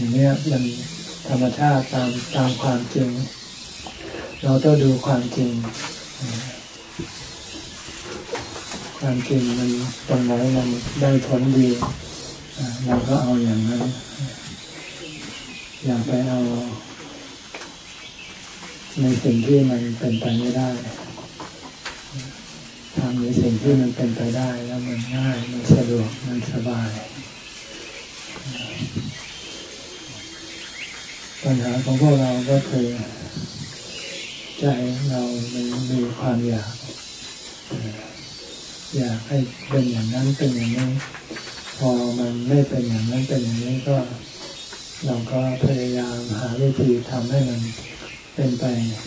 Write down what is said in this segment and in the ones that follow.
อย่างนี้มันธรรมชาติตามตามความจริง เราต้องดูความจริง ความจริงมันตรงไหนมันได้ผลดีเราก็เอาอย่างนั้น อย่าไปเอา ในสิ่งที่มันเป็นไปไม่ได้ทำในสิ่งที่มันเป็นไปได้แล้วมันง่าย มันสะดวก มันสบาย ปัญหาของพวกเราก็คือ ใจเรามันมีความอยาก อยากให้เป็นอย่างนั้นเป็นอย่างนี้ พอมันไม่เป็นอย่างนั้นเป็นอย่างนี้ก็ เราก็พยายามหาวิธีทำให้มันเป็นไป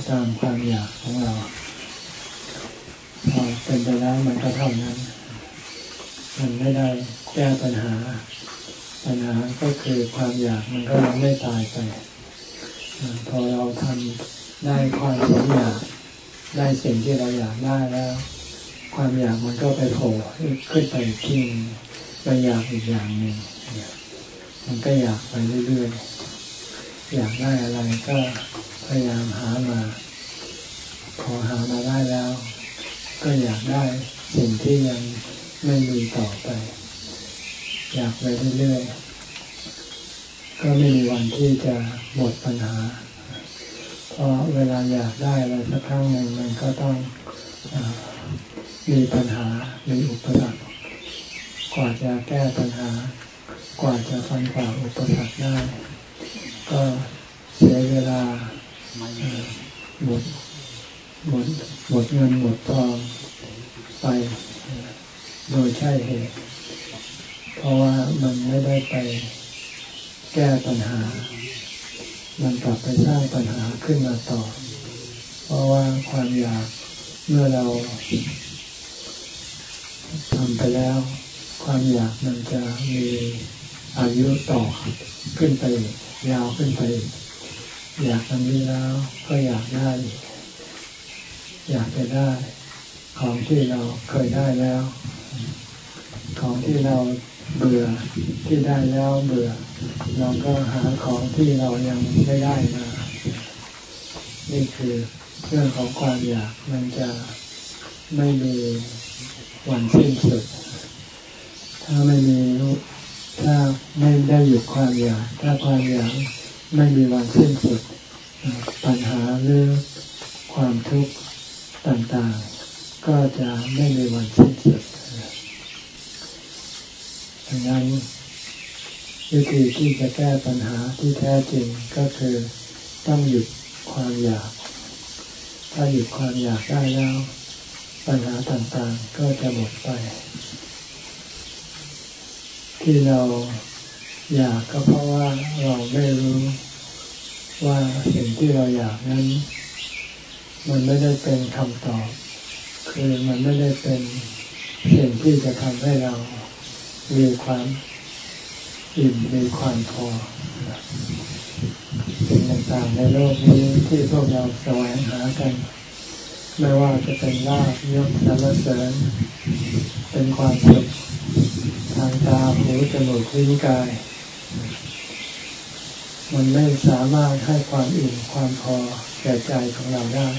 ตามความอยากของเราพอเป็นไปแล้วมันก็เท่านั้น มันไม่ได้แก้ปัญหา ปัญหาก็คือความอยากมันก็ยังไม่ตายไป พอเราทำได้ความสมอยากได้สิ่งที่เราอยากได้แล้ว ความอยากมันก็ไปโผล่ขึ้นไปที่ไปอยากอีกอย่างหนึ่งมันก็อยากไปเรื่อยๆอยากได้อะไรก็พยายามหามาพอหามาได้แล้ว ก็อยากได้สิ่งที่ยังไม่มีต่อไป อยากไปเรื่อยๆก็ไม่มีวันที่จะหมดปัญหา เพราะเวลาอยากได้อะไรสักครั้งหนึ่งมันก็ต้องอมีปัญหามีอุปสรรคกว่าจะแก้ปัญหา กว่าจะฟันฝ่าอุปสรรคได้ ก็เสียเวลาหมดหมดหมดเงินหมดทองไปโดยใช่เหตุ เพราะว่ามันไม่ได้ไปแก้ปัญหา มันกลับไปสร้างปัญหาขึ้นมาต่อ เพราะว่าความอยากเมื่อเราทำไปแล้ว ความอยากมันจะมีอายุต่อขึ้นไปยาวขึ้นไป อยากอันนี้แล้วก็อยากได้ อยากจะได้ ของที่เราเคยได้แล้ว ของที่เรา เบื่อที่ได้แล้วเบื่อ เราก็หาของที่เรายังไม่ได้มานี่คือเรื่องของความอยากมันจะไม่มีวันสิ้นสุด ถ้าไม่มีถ้าไม่ได้หยุดความอยาก ถ้าความอยากไม่มีวันสิ้นสุด ปัญหาเรื่องความทุกข์ต่างๆ ก็จะไม่มีวันสิ้นสุด ดังนั้นวิธีที่จะแก้ปัญหาที่แท้จริงก็คือต้องหยุดความอยาก ถ้าหยุดความอยากได้แล้ว ปัญหาต่างๆก็จะหมดไป ที่เราอยากก็เพราะว่าเราไม่รู้ว่าสิ่งที่เราอยากนั้น มันไม่ได้เป็นคำตอบ คือมันไม่ได้เป็นสิ่งที่จะทำให้เรา มีความอิ่มมีความพอสิ่งต่างๆในโลกนี้ที่พวกเราแสวงหากัน ไม่ว่าจะเป็นลาภยศสรรเสริญ เป็นความสุขทางตาหูจมูกลิ้นกาย มันไม่สามารถให้ความอิ่มความพอแก่ใจของเราได้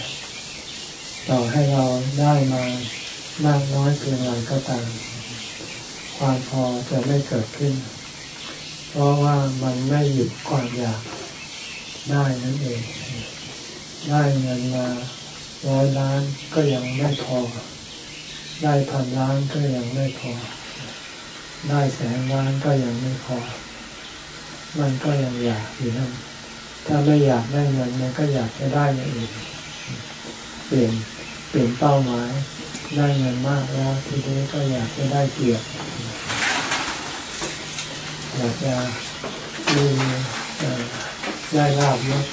ต่อให้เราได้มามากน้อยเพียงไรก็ตาม ความพอจะไม่เกิดขึ้น เพราะว่ามันไม่หยุดความอยากได้นั่นเอง ได้เงินมาร้อยล้านก็ยังไม่พอ ได้พันล้านก็ยังไม่พอ ได้แสนล้านก็ยังไม่พอ มันก็ยังอยากอยู่นั่นถ้าไม่อยากได้เงินมันก็อยากจะได้อย่างอื่นเปลี่ยนเปลี่ยนเป้าหมายได้เงินมากแล้วทีนี้ก็อยากจะได้เกียรติ อยากจะมีได้ลาบยศ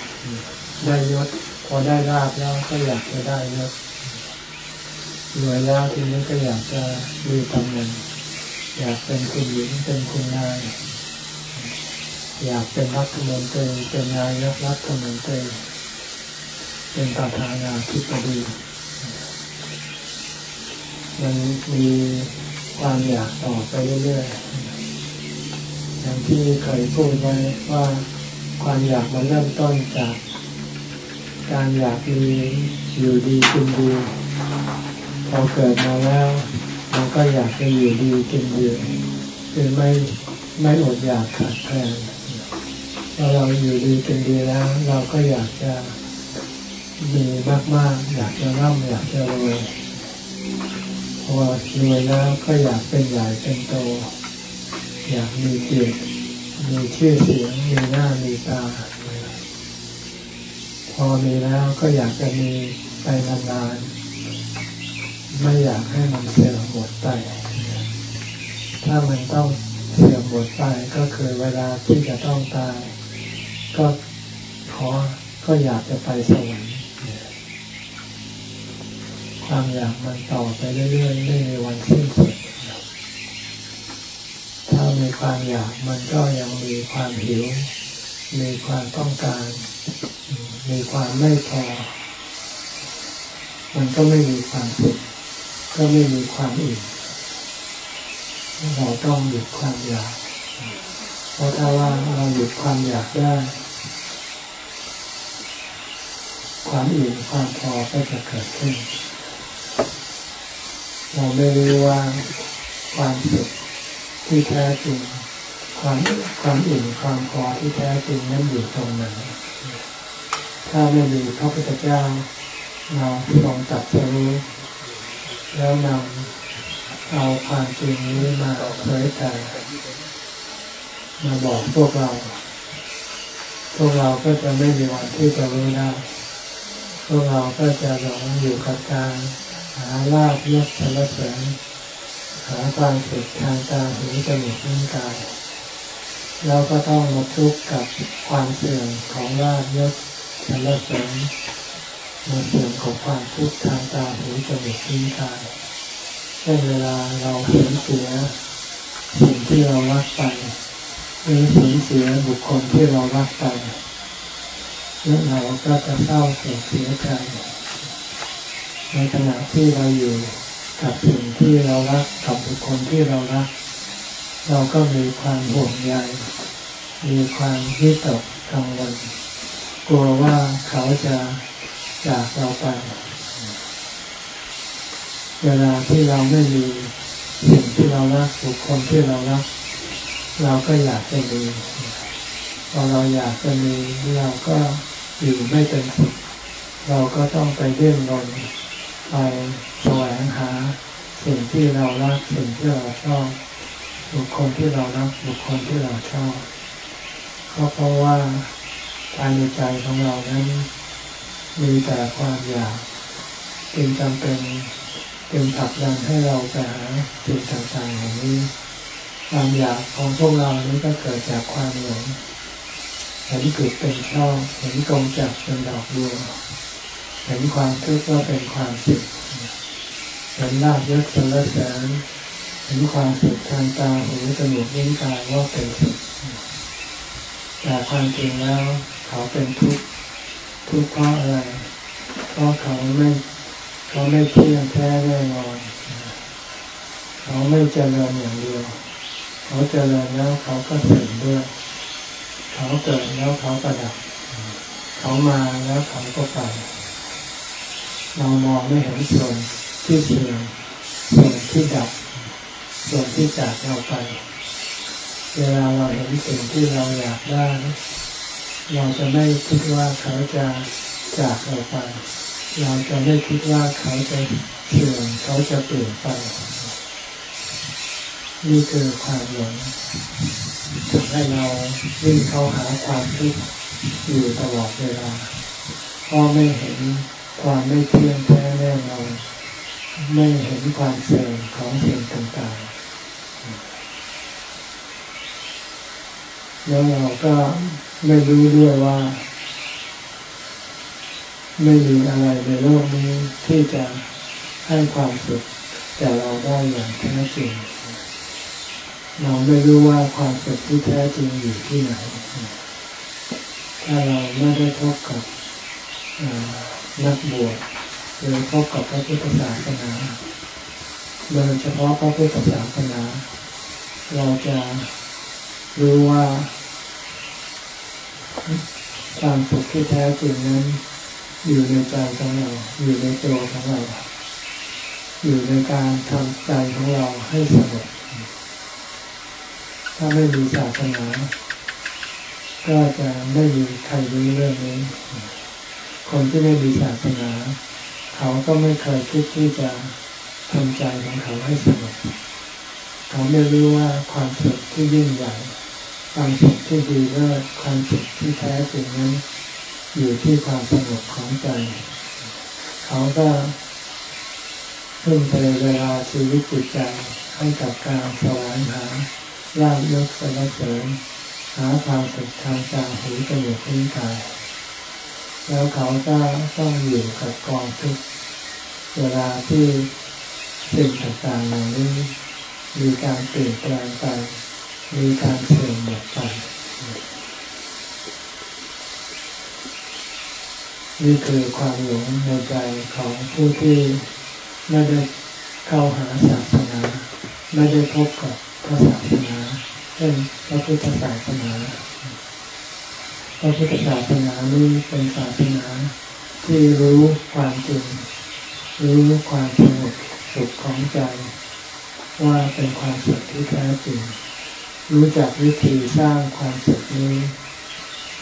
ได้ยศพอได้ลาบแล้วก็อยากจะได้ยศรวยแล้วทีนี้ก็อยากจะมีตำแหน่งอยากเป็นคุณหญิงเป็นคุณนายอยากเป็นรัฐมนตรีเป็นนายกรัฐมนตรีเป็นประธานาธิบดีมันมีความอยากต่อไปเรื่อยๆ อย่างที่เคยพูดไว้ว่าความอยากมันเริ่มต้นจาก การอยากมีอยู่ดีกินดีพอเกิดมาแล้วเราก็อยากจะอยู่ดีกินดีคือไม่ไม่อดอยากขาดแคลนพอเราอยู่ดีกินดีแล้ว เราก็อยากจะมีมากๆ อยากจะร่ำอยากจะรวยพอรวยแล้วก็อยากเป็นใหญ่เป็นโต อยากมีเกียรติมีชื่อเสียง มีหน้ามีตา พอมีแล้วก็อยากจะมีไปนานๆไม่อยากให้มันเสื่อมหมดไป ถ้ามันต้องเสื่อมหมดไปก็คือเวลาที่จะต้องตาย ก็ขอก็อยากจะไปสวรรค์ความอยากมันต่อไปเรื่อยๆไม่มีวันสิ้นสุด ความอยากมันก็ยังมีความหิว มีความต้องการ มีความไม่พอ มันก็ไม่มีความสุขก็ไม่มีความอิ่มเราต้องหยุดความอยาก เพราะถ้าว่าเราหยุดความอยากได้ ความอิ่มความพอก็จะเกิดขึ้น เราไม่รู้ว่าความสุข ที่แท้จริง ความความอิ่มความพอที่แท้จริงนั้นอยู่ตรงไหนถ้าไม่มีพระพุทธเจ้าเราลองตัดสรู้แล้วนำเอาความจริงนี้มาเผยแผ่มาบอกพวกเรา พวกเราก็จะไม่มีวันที่จะรู้ได้พวกเราก็จะหลงอยู่กับการหาลาบยศสรรเสริญ หาความสุขทางตาหูจมูกลิ้นกายเราก็ต้องมาทุกข์กับความเสื่อมของลาบยศสรรเสริญมาเสื่อมของความทุกข์ทางตาหูจมูกลิ้นกายเช่นเวลาเราเห็นเสียสิ่งที่เรารักไปหรือสูญเสียบุคคลที่เรารักไปแล้วเราก็จะเศร้าเสียใจในขณะที่เราอยู่ กับสิ่งที่เรารักกับบุคคลที่เรารัก เราก็มีความห่วงใยมีความวิตกกังวลกลัวว่าเขาจะจากเราไป เวลาที่เราไม่มีสิ่งที่เรารักบุคคลที่เรารัก เราก็อยากจะมีพอเราอยากจะมีเราก็อยู่ไม่เป็นสุขเราก็ต้องไปเรื่นรน ไปแสวงหาสิ่งที่เรารักสิ่งที่เราชอบ บุคคลที่เรารักบุคคลที่เราชอบก็เพราะว่าภายในใจของเรานั้นมีแต่ความอยากจึงจำเป็นจึงผลักดันให้เราไปหาสิ่งต่างๆอย่างนี้ความอยากของพวกเรานี้ก็เกิดจากความหลงเห็นกิดเป็นชอบเห็นกงจักเป็นดอกบัว เห็นความทุกข์ว่าเป็นความสุขเห็นลาบยศสรรเสริญเห็นความสุขทางตาหูจมูกลิ้นกายว่าเป็นสุขแต่ความจริงแล้ว เขาเป็นทุกข์ทุกข์เพราะอะไรเพราะเขาไม่เขาไม่เที่ยงแท้แน่นอนเขาไม่เจริญอย่างเดียว เขาเจริญแล้วเขาก็เสื่อมด้วย เขาเกิดแล้วเขาก็ดับ เขามาแล้วเขาก็ไป เรามองไม่เห็นส่วนที่เสื่อมส่วนที่ดับ ส่วนที่จากเราไป เวลาเราเห็นสิ่งที่เราอยากได้ เราจะไม่คิดว่าเขาจะจากเราไป เราจะไม่คิดว่าเขาจะเสื่อมเขาจะเปลี่ยนไปนี่คือความหลงทำให้เราวิ่งเข้าหาความทุกข์อยู่ตลอดเวลาเพราะไม่เห็น ความไม่เที่ยงแท้แน่นอนไม่เห็นความเสื่อมของสิ่งต่างๆ แล้วเราก็ไม่รู้ด้วยว่า ไม่มีอะไรในโลกนี้ที่จะให้ความสุขแก่เราได้อย่างแท้จริง เราไม่รู้ว่าความสุขที่แท้จริงอยู่ที่ไหน ถ้าเราไม่ได้พบกับ นักบวชหรือพบกับพระพุทธศาสนาโดยเฉพาะพระพุทธศาสนา เราจะรู้ว่าความสุขที่แท้จริงนั้น อยู่ในใจของเรา อยู่ในตัวของเรา อยู่ในการทำใจของเราให้สงบถ้าไม่มีศาสนา ก็จะไม่มีใครรู้เรื่องนี้ คนที่ไม่มีศาสนา เขาก็ไม่เคยคิดที่จะทำใจของเขาให้สงบเขาไม่รู้ว่าความสุขที่ยิ่งใหญ่ความสุขที่ดีเลิศความสุขที่แท้จริงนั้น อยู่ที่ความสงบของใจ เขาก็ทุ่มเทเวลาชีวิตจิตใจให้กับการสวายหาลาบยกสรรเสริญหาความสุขทางตาหูจมูกลิ้นกาย แล้วเขาก็ต้องอยู่กับกองทุกเวลาที่สิ่งต่างๆเหล่านี้มีการเปลี่ยนแปลงไปมีการเสื่อมหมดไปนี่คือความหลงในใจของผู้ที่ไม่ได้เข้าหาศาสนา ไม่ได้พบกับพระศาสนาเช่นพระพุทธศาสนา พระพุทธศาสนานี้เป็นศาสนาที่รู้ความจริง รู้ความสงบสุขของใจ ว่าเป็นความสุขที่แท้จริง รู้จักวิธีสร้างความสุขนี้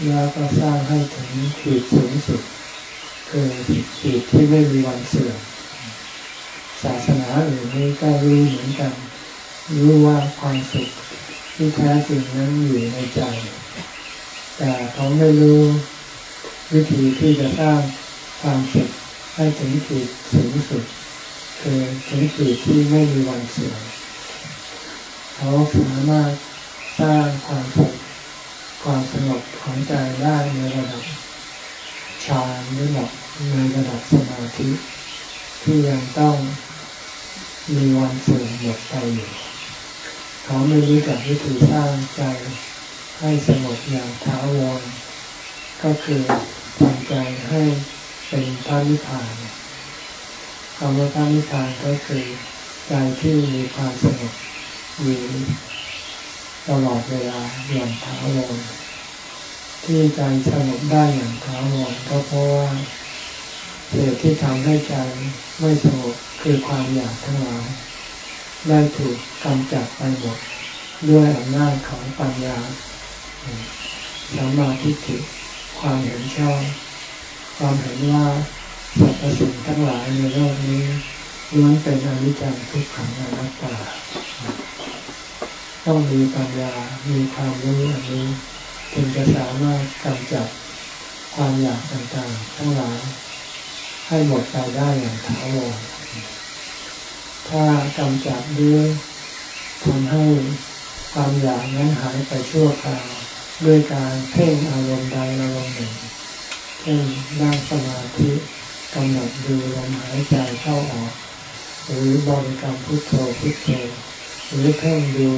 แล้วก็สร้างให้ถึงขีดสูงสุดคือขีดที่ไม่มีวันเสื่อมศาสนาอื่นนี้ก็รู้เหมือนกัน รู้ว่าความสุขที่แท้จริงนั้นอยู่ในใจ แต่เขาไม่รู้วิธีที่จะสร้างความสุขให้ถึงขีดสูงสุดคือถึงขีดที่ไม่มีวันเสื่อมเขาสามารถสร้างความสุขความสงบของใจได้ในระดับฌานหรือระดับในระดับสมาธิที่ยังต้องมีวันเสื่อมหมดไปอยู่เขาไม่รู้จักวิธีสร้างใจ ให้สงบอย่างท้าวรก็คือทำใจให้เป็นพระนิพพานคำว่าพระนิพพานก็คือใจที่มีความสงบอยู่ตลอดเวลาอย่างถาวรที่ใจสงบได้อย่างถาวรก็เพราะว่าเหตุที่ทำให้ใจไม่สงบคือความอยากทั้งหลายได้ถูกกำจัดไปหมดด้วยอำนาจของปัญญา สมาธิิความเห็นชอบความเห็นว่าสรรพสิ่งทั้งหลายในโลกนี้ล้วนเป็นอนิจจังทุกขังอนัตตา ต้องมีปัญญา มีความรู้อันนี้ถึงจะสามารถกำจัดความอยากต่างๆ ทั้งหลาย ให้หมดไปได้อย่างถาวรถ้ากำจัดด้วยทำให้ความอยากนั้นหายไปชั่วคราว ด้วยการเพ่งอารมณ์ใดอารมณ์หนึ่งเช่นนั่งสมาธิกำหนดดูลมหายใจเข้าออก หรือบริกรรมพุทโธพุทโธหรือเพ่งดู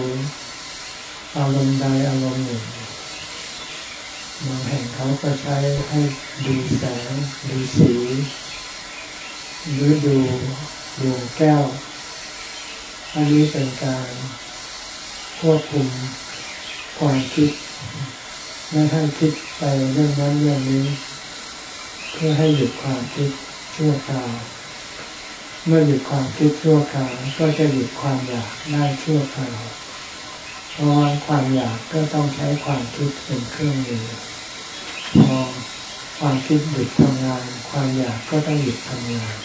อารมณ์ใดอารมณ์หนึ่งบางแห่งเขาก็ใช้ให้ดูแสงดูสีหรือดูดวงแก้ว อันนี้เป็นการควบคุมความคิด ไม่ให้คิดไปเรื่องนั้นเรื่องนี้ เพื่อให้หยุดความคิดชั่วคราว เมื่อหยุดความคิดชั่วคราวก็จะหยุดความอยากได้ชั่วคราว เพราะความอยากก็ต้องใช้ความคิดเป็นเครื่องมือพอความคิดหยุดทำงาน ความอยากก็ต้องหยุดทำงาน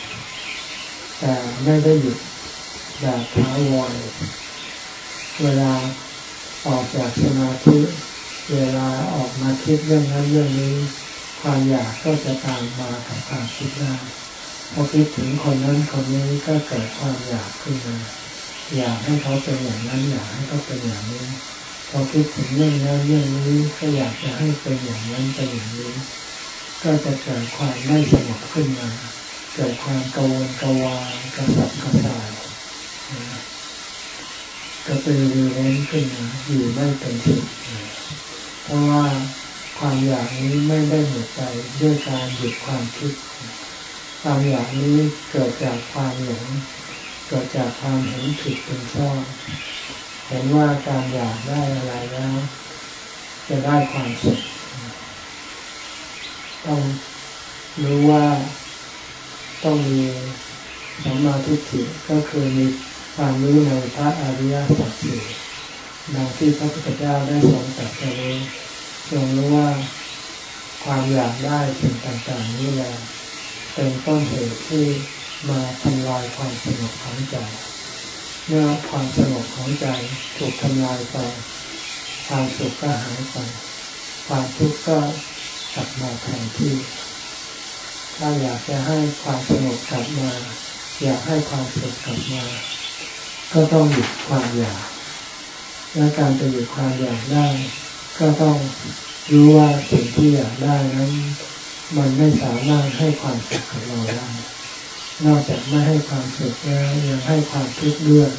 แต่ไม่ได้หยุดแบบท้าวรเวลาออกจากสมาธิ เวลาออกมาคิดเรื่องนั้นเรื่องนี้ ความอยากก็จะตามมากับความคิดได้พอคิดถึงคนนั้นคนนี้ก็เกิดความอยากขึ้นมาอยากให้เขาเป็นอย่างนั้นอยากให้เขาเป็นอย่างนี้พอคิดถึงเรื่องนั้นเรื่องนี้ก็อยากจะให้เป็นอย่างนั้นเป็นอย่างนี้ ก็จะเกิดความไม่สงบขึ้นมา เกิดความกังวลกวากระสับกระส่ายก็เป็นเรื่องขึ้นมาอยู่ไม่เป็นสุข เพราะว่าความอยากนี้ไม่ได้หมดไปด้วยการหยุดความคิด ความอยากนี้เกิดจากความหลงเกิดจากความเห็นผิดเป็นชอบเห็นว่าการอยากได้อะไรแล้ว จะได้ความสุขต้องรู้ว่าต้องมีสัมมาทิฏฐิก็คือมีความรู้ในพระอริยสัจสี่ ดังที่พระพุทธเจ้าได้ทรงตรัสไว้ทรงรู้ว่าความอยากได้สิ่งต่างๆนี้แหละเป็นต้นเหตุที่มาทำลายความสงบของใจ เมื่อความสงบของใจถูกทำลายไปความสุขก็หายไปความทุกข์ก็กลับมาแทนที่ ถ้าอยากจะให้ความสงบกลับมา อยากให้ความสุขกลับมา ก็ต้องหยุดความอยาก และการจะหยุดความอยากได้ ก็ต้องรู้ว่าสิ่งที่อยากได้นั้น มันไม่สามารถให้ความสุขกับเราได้ นอกจากไม่ให้ความสุขแล้วยังให้ความทุกข์ด้วย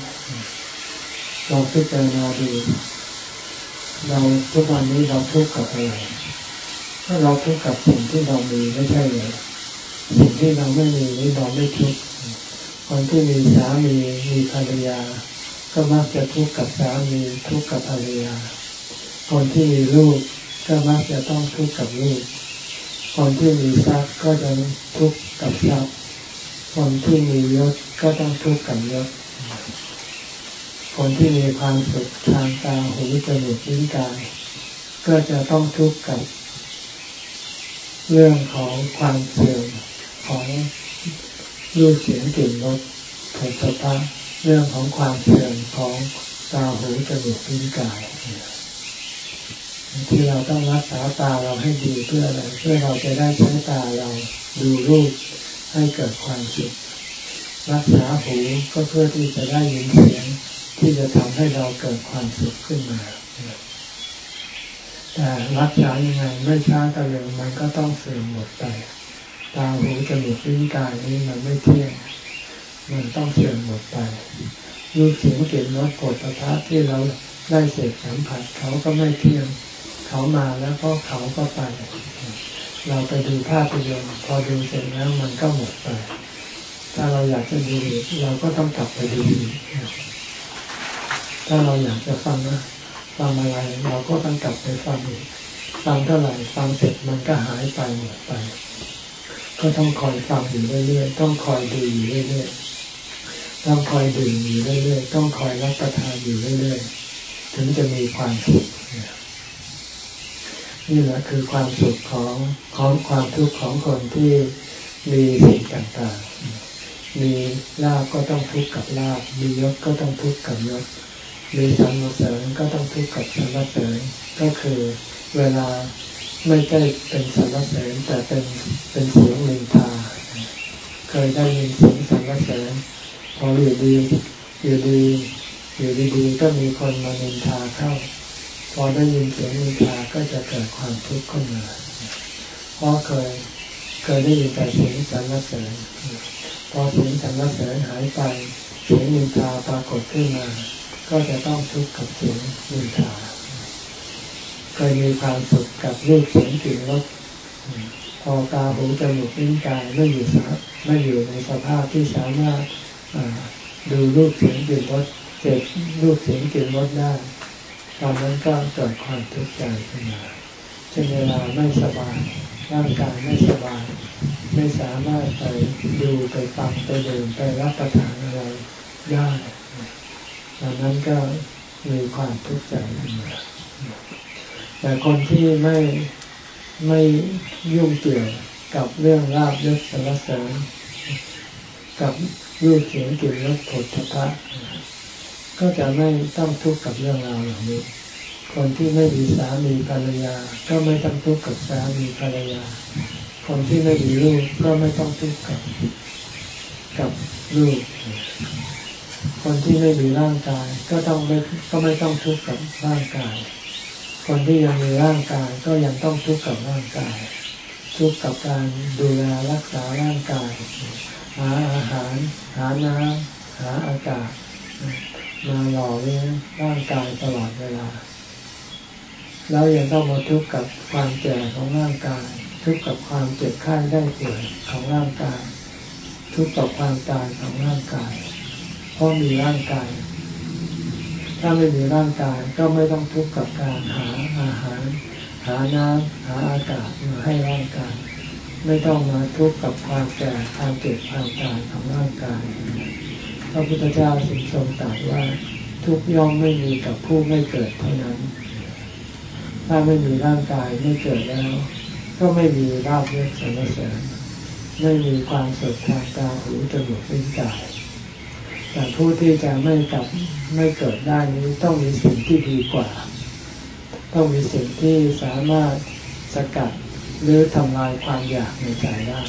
ลองพิจารณาดูเราทุกวันนี้เราทุกข์กับอะไรถ้าเราทุกข์กับสิ่งที่เรามีไม่ใช่เลยสิ่งที่เราไม่มีนี่เราไม่ทุกข์คนที่มีสามีมีภรรยา ก็มักจะทุกข์กับสามีทุกข์กับภรรยา คนที่มีลูกก็มักจะต้องทุกข์กับลูก คนที่มีทรัพย์ก็จะทุกข์กับทรัพย์ คนที่มียศก็ต้องทุกข์กับยศ คนที่มีความสุขทางตาหูจมูกลิ้นกาย ก็จะต้องทุกข์กับ เรื่องของความเสื่อมของรูปเสียงกลิ่นรสผลิตภัณฑ์ เรื่องของความเสื่อมของตาหูจมูกลิ้นกายที่เราต้องรักษาตาเราให้ดีเพื่ออะไรเพื่อเราจะได้ใช้ตาเราดูรูปให้เกิดความสุขรักษาหูก็เพื่อที่จะได้ยินเสียงที่จะทำให้เราเกิดความสุขขึ้นมา แต่รักษายังไงไม่ช้าก็เร็วมันก็ต้องเสื่อมหมดไป ตาหูจมูกลิ้นกายนี้มันไม่เที่ยง มันต้องเสื่อมหมดไปรูปเสียงเกลิ่นรสกดประทัที่เราได้เสพสัมผัสเขาก็ไม่เที่ยงเขามาแล้วก็เขาก็ไป เราไปดูภาพยนตร์พอดูเสร็จแล้วมันก็หมดไป ถ้าเราอยากจะดูเราก็ต้องกลับไปดูถ้าเราอยากจะฟังนะฟังอะไรเราก็ต้องกลับไปฟังอีกฟังเท่าไหร่ฟังเสร็จมันก็หายไปหมดไป ก็ต้องคอยฟังอยู่เรื่อยๆต้องคอยดูอยู่เรื่อยๆ ต้องคอยดื่มอยู่เรื่อยๆ ต้องคอยรับประทานอยู่เรื่อยๆ ถึงจะมีความสุขนี่แหละคือความสุขของของความทุกข์ของคนที่มีสิ่งต่างๆ มีลาบก็ต้องทุกข์กับลาบ มียศก็ต้องทุกข์กับยศ มีสรรเสริญก็ต้องทุกข์กับสรรเสริญ ก็คือเวลาไม่ใช่เป็นสรรเสริญแต่เป็นเป็นเสียงนินทา เคยได้ยินเสียงสรรเสริญ พออยู่ดีอยู่ดีอยู่ดีๆก็มีคนมานินทาเข้า พอได้ยินเสียงนินทาก็จะเกิดความทุกข์ขึ้นมาเพราะเคยเคยได้ยินแต่เสียงสรรเสริญพอเสียงสรรเสริญหายไปเสียงนินทาปรากฏขึ้นมา ก็จะต้องทุกข์กับเสียงนินทาเคยมีความสุขกับรูปเสียงกลิ่นรสพอตาหูจมูกลิ้นกายไม่อยู่สไม่อยู่ในสภาพที่สามารถ ดูรูปเสียงกลิ่นรสเจ็บรูปเสียงกลิ่นรสได้ตอนนั้นก็เกิดความทุกข์ใจขึ้นมาเช่นเวลาไม่สบายร่างกายไม่สบายไม่สามารถไปดูไปฟังไปดื่มไปรับประทานอะไรได้ดังนั้นก็มีความทุกข์ใจขึ้นมาแต่คนที่ไม่ไม่ยุ่งเกี่ยวกับเรื่องราบยศสารเสริญกับ รูปเสียงกลิ่นรสผลพระก็จะไม่ต้องทุกข์กับเรื่องราวเหล่านี้ คนที่ไม่มีสามีภรรยา ก็ไม่ต้องทุกข์กับสามีภรรยา คนที่ไม่มีลูกก็ไม่ต้องทุกข์กับกับลูก คนที่ไม่มีร่างกายก็ต้องไม่ก็ไม่ต้องทุกข์กับร่างกาย คนที่ยังมีร่างกายก็ยังต้องทุกข์กับร่างกาย ทุกข์กับการดูแลรักษาร่างกาย หาอาหาร หาน้ำหาอากาศ มาหล่อเลี้ยงร่างกายตลอดเวลา แล้วยังต้องมาทุกข์กับความแก่ของร่างกาย ทุกข์กับความเจ็บไข้ได้ป่วยของร่างกาย ทุกข์กับความตายของร่างกาย เพราะมีร่างกาย ถ้าไม่มีร่างกายก็ไม่ต้องทุกข์กับการหาอาหาร หาน้ำหาอากาศมาให้ร่างกาย ไม่ต้องมาทุกข์กับความแก่ความเจ็บความตายของร่างกายพระพุทธเจ้าสิงทรงตรัสว่าทุกย่อมไม่มีกับผู้ไม่เกิดเท่านั้น ถ้าไม่มีร่างกายไม่เกิดแล้ว ก็ไม่มีราบเลือกสรรเสริญไม่มีความสุขทางตาหูจมูกลิ้นกายแต่ผู้ที่จะไม่กลับไม่เกิดได้นี้ต้องมีสิ่งที่ดีกว่า ต้องมีสิ่งที่สามารถสกัด หรือทำลายความอยากในใจได้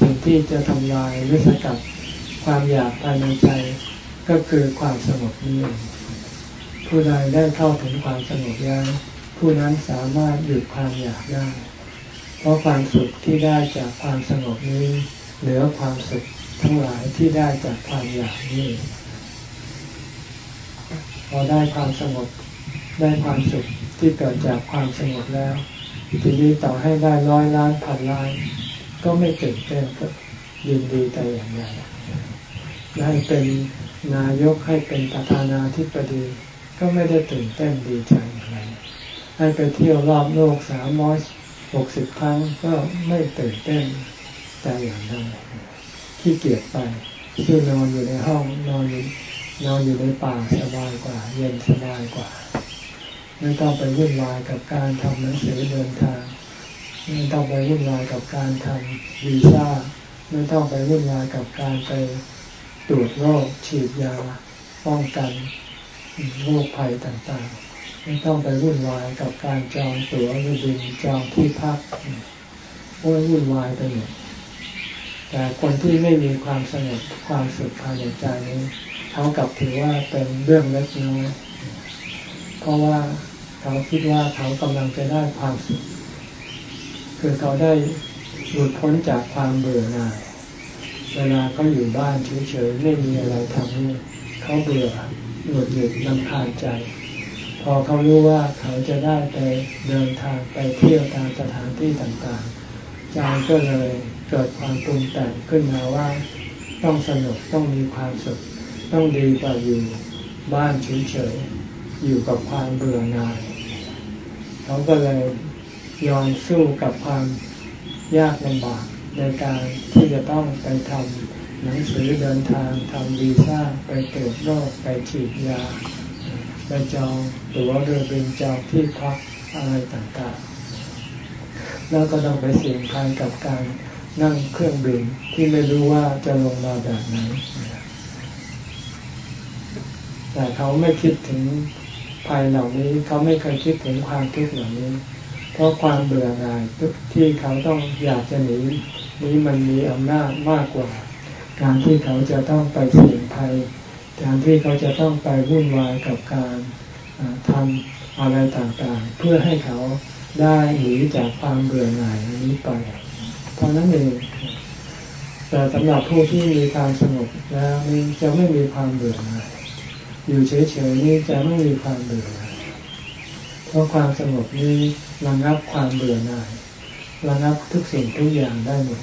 สิ่งที่จะทำลายหรือสกัดความอยากภายในใจก็คือความสงบนี้ผู้ใดได้เข้าถึงความสงบแล้วผู้นั้นสามารถหยุดความอยากได้ เพราะความสุขที่ได้จากความสงบนี้เหนือความสุขทั้งหลายที่ได้จากความอยากนี้พอได้ความสงบได้ความสุขที่เกิดจากความสงบแล้ว ทีนี้ต่อให้ได้ร้อยล้านพันล้าน ก็ไม่เกิดเต้นก็ยินดีแต่อย่างใดให้เป็นนายกให้เป็นประธานาธิบดี ก็ไม่ได้ตื่นเต้นดีใจอะไรให้ไปเที่ยวรอบโลกสามร้อยหกสิบครั้งก็ไม่ตื่นเต้นแต่อย่างใดขี้เกียจไปที่นอนอยู่ในห้องนอนอยู่นอนอยู่ในป่าสบายกว่า เย็นสบายกว่า ไม่ต้องไปวุ่นวายกับการทำหนังสือเดินทาง ไม่ต้องไปวุ่นวายกับการทำวีซ่า ไม่ต้องไปวุ่นวายกับการไปตรวจโรคฉีดยาป้องกันโรคภัยต่างๆ ไม่ต้องไปวุ่นวายกับการจองตั๋วหรือบินจองที่พักโอ้ยวุ่นวายไปหมดแต่คนที่ไม่มีความสงบความสุขภายในใจนี้เขากลับถือว่าเป็นเรื่องเล็กน้อย เพราะว่าเขาคิดว่าเขากำลังจะได้ความสุขคือเขาได้หลุดพ้นจากความเบื่อหน่าย เวลาเขาอยู่บ้านเฉยๆไม่มีอะไรทำนี่เขาเบื่อหลุดหยุดลำคาญใจ พอเขารู้ว่าเขาจะได้ไปเดินทางไปเที่ยวตามสถานที่ต่างๆใจก็เลยเกิดความปรุงแต่งขึ้นมาว่าต้องสนุกต้องมีความสุขต้องดีกว่าอยู่บ้านเฉยๆ อยู่กับความเบื่อหน่าย เขาก็เลยยอมสู้กับความยากลำบากในการที่จะต้องไปทำหนังสือเดินทางทำวีซ่าไปตรวจโรคไปฉีดยา ไปจองตั๋วเรือบินจองที่พักอะไรต่างๆ แล้วก็ต้องไปเสี่ยงภัยกับการนั่งเครื่องบินที่ไม่รู้ว่าจะลงมาแบบไหนแต่เขาไม่คิดถึง ภัยเหล่านี้เขาไม่เคยคิดถึงความทุกข์เหล่านี้ เพราะความเบื่อหน่ายที่เขาต้องอยากจะหนีนี้มันมีอำนาจมากกว่า การที่เขาจะต้องไปเสี่ยงภัย การที่เขาจะต้องไปวุ่นวายกับการทำอะไรต่างๆ เพื่อให้เขาได้หนีจากความเบื่อหน่ายนี้ไปเท่านั้นเองแต่สำหรับผู้ที่มีความสงบแล้วจะไม่มีความเบื่อหน่าย อยู่เฉยๆนี่จะไม่มีความเบื่อเพราะความสงบนี้ระงับความเบื่อหน่ายระงับทุกสิ่งทุกอย่างได้หมด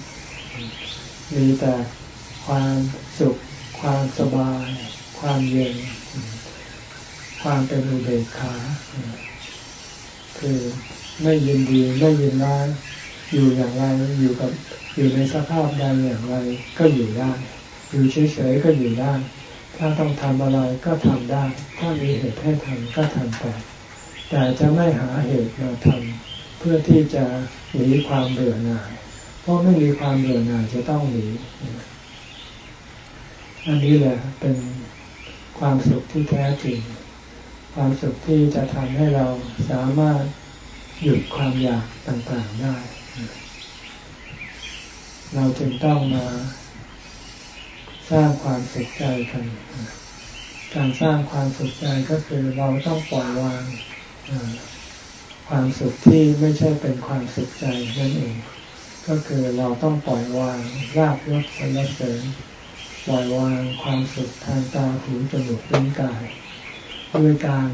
มีแต่ความสุข ความสบาย ความเย็น ความเป็นอุเบกขาคือไม่ยินดีไม่ยินร้ายอยู่อย่างไรอยู่กับอยู่ในสภาพใดอย่างไรก็อยู่ได้ อยู่เฉยๆก็อยู่ได้ ถ้าต้องทำอะไรก็ทำได้ ถ้ามีเหตุให้ทำก็ทำไป แต่จะไม่หาเหตุมาทำเพื่อที่จะหนีความเบื่อหน่าย เพราะไม่มีความเบื่อหน่ายจะต้องหนีอันนี้แหละเป็นความสุขที่แท้จริง ความสุขที่จะทำให้เราสามารถหยุดความอยากต่างๆได้ เราจึงต้องมา สร้างความสุขใจกันการสร้างความสุขใจก็คือเราต้องปล่อยวางความสุขที่ไม่ใช่เป็นความสุขใจนั่นเอง ก็คือเราต้องปล่อยวางราบยศสรรเสริญปล่อยวางความสุขทางตาหูจมูกลิ้นกายด้วยการ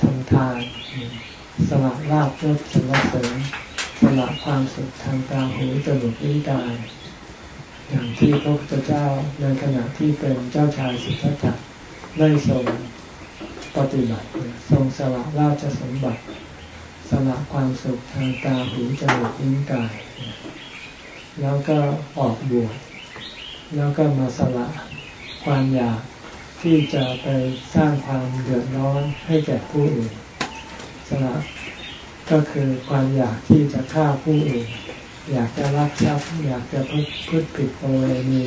ทำทานสละราบยศสรรเสริญสละความสุขทางตาหูจมูกลิ้นกาย อย่างที่พระพุทธเจ้าในขณะที่เป็นเจ้าชายสิทธัตถะได้ทรงปฏิบัติทรงสละราชสมบัติ สละความสุขทางตาหูจมูกลิ้นกาย แล้วก็ออกบวชแล้วก็มาสละความอยากที่จะไปสร้างความเดือดร้อนให้แก่ผู้อื่นสละก็คือความอยากที่จะฆ่าผู้อื่น อยากจะรักทรัพย์อยากจะพูดพูดผิดโอเรนี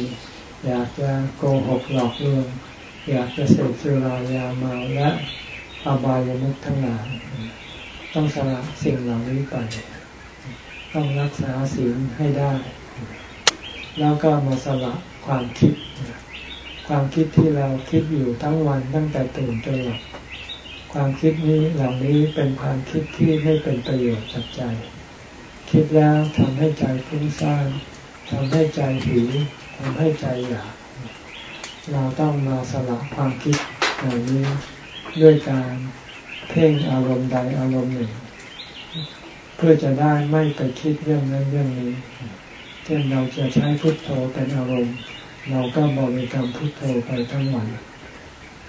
อยากจะโกหกหลอกลวงอยากจะเสพสุรายาเมาและอบายมุขทั้งหลายต้องสละสิ่งเหล่านี้ไป ต้องรักษาศีลให้ได้ แล้วก็มาสละความคิด ความคิดที่เราคิดอยู่ทั้งวันตั้งแต่ตื่นจนหลับความคิดนี้เหล่านี้เป็นความคิดที่ไม่เป็นประโยชน์กับใจ คิดแล้วทำให้ใจฟุ้งซ่านทำให้ใจหิวทำให้ใจอยาก เราต้องมาสละความคิดเหล่านี้ด้วยการเพ่งอารมณ์ใดอารมณ์หนึ่ง เพื่อจะได้ไม่ไปคิดเรื่องนั้นเรื่องนี้ เช่นเราจะใช้พุทโธเป็นอารมณ์ เราก็บริกรรมพุทโธไปทั้งวัน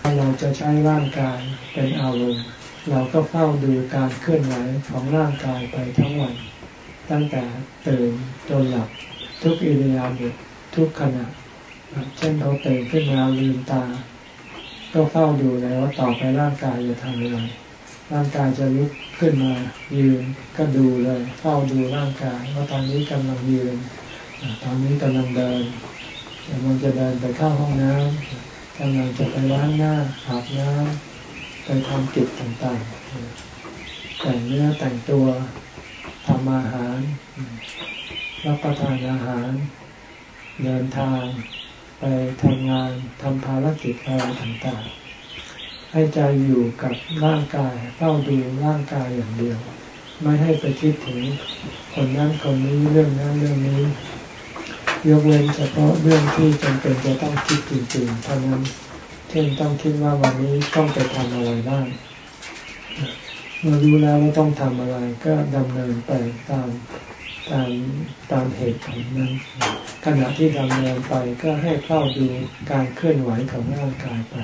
ถ้าเราจะใช้ร่างกายเป็นอารมณ์ เราก็เฝ้าดูการเคลื่อนไหวของร่างกายไปทั้งวัน ตั้งแต่ตื่นจนหลับทุกอิริยาบถทุกขณะ เช่นเราตื่นขึ้นมาลืมตา ก็เฝ้าดูเลยว่าต่อไปร่างกายจะทำอะไรร่างกายจะลุกขึ้นมายืนก็ดูเลยเฝ้าดูร่างกายว่าตอนนี้กำลังยืนตอนนี้กำลังเดินกำลังจะเดินไปเข้าห้องน้ำกำลังจะไปล้างหน้าอาบน้ำไปทำกิจต่างๆแต่งเนื้อแต่งตัว ทำอาหาร รับประทานอาหาร เดินทาง ไปทำงานทำภารกิจอะไรต่างๆ ให้ใจอยู่กับร่างกายเฝ้าดูร่างกายอย่างเดียว ไม่ให้ไปคิดถึงคนนั้นคนนี้เรื่องนั้นเรื่องนี้ยกเว้นเฉพาะเรื่องที่จำเป็นจะต้องคิดจริงๆเท่านั้น เช่นต้องคิดว่าวันนี้ต้องไปทำอะไรบ้าง เมื่อรู้แล้วว่าต้องทำอะไรก็ดำเนินไปตามตามตามเหตุผลนั้น ขณะที่ดำเนินไปก็ให้เฝ้าดูการเคลื่อนไหวของร่างกายไป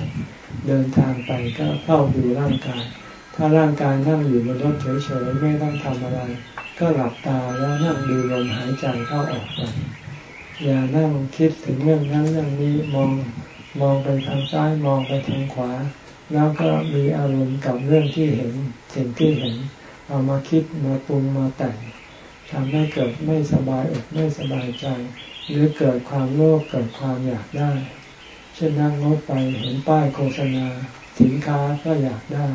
เดินทางไปก็เฝ้าดูร่างกาย ถ้าร่างกายนั่งอยู่บนรถเฉยๆไม่ต้องทำอะไร ก็หลับตาแล้วนั่งดูลมหายใจเข้าออกไปอย่านั่งคิดถึงเรื่องนั้นเรื่องนี้มองมองไปทางซ้ายมองไปทางขวา แล้วก็มีอารมณ์กับเรื่องที่เห็นสิ่งที่เห็น เอามาคิดมาปรุงมาแต่งทำให้เกิดไม่สบายอกไม่สบายใจ หรือเกิดความโลภเกิดความอยากได้ เช่นนั่งรถไปเห็นป้ายโฆษณา สินค้าก็อยากได้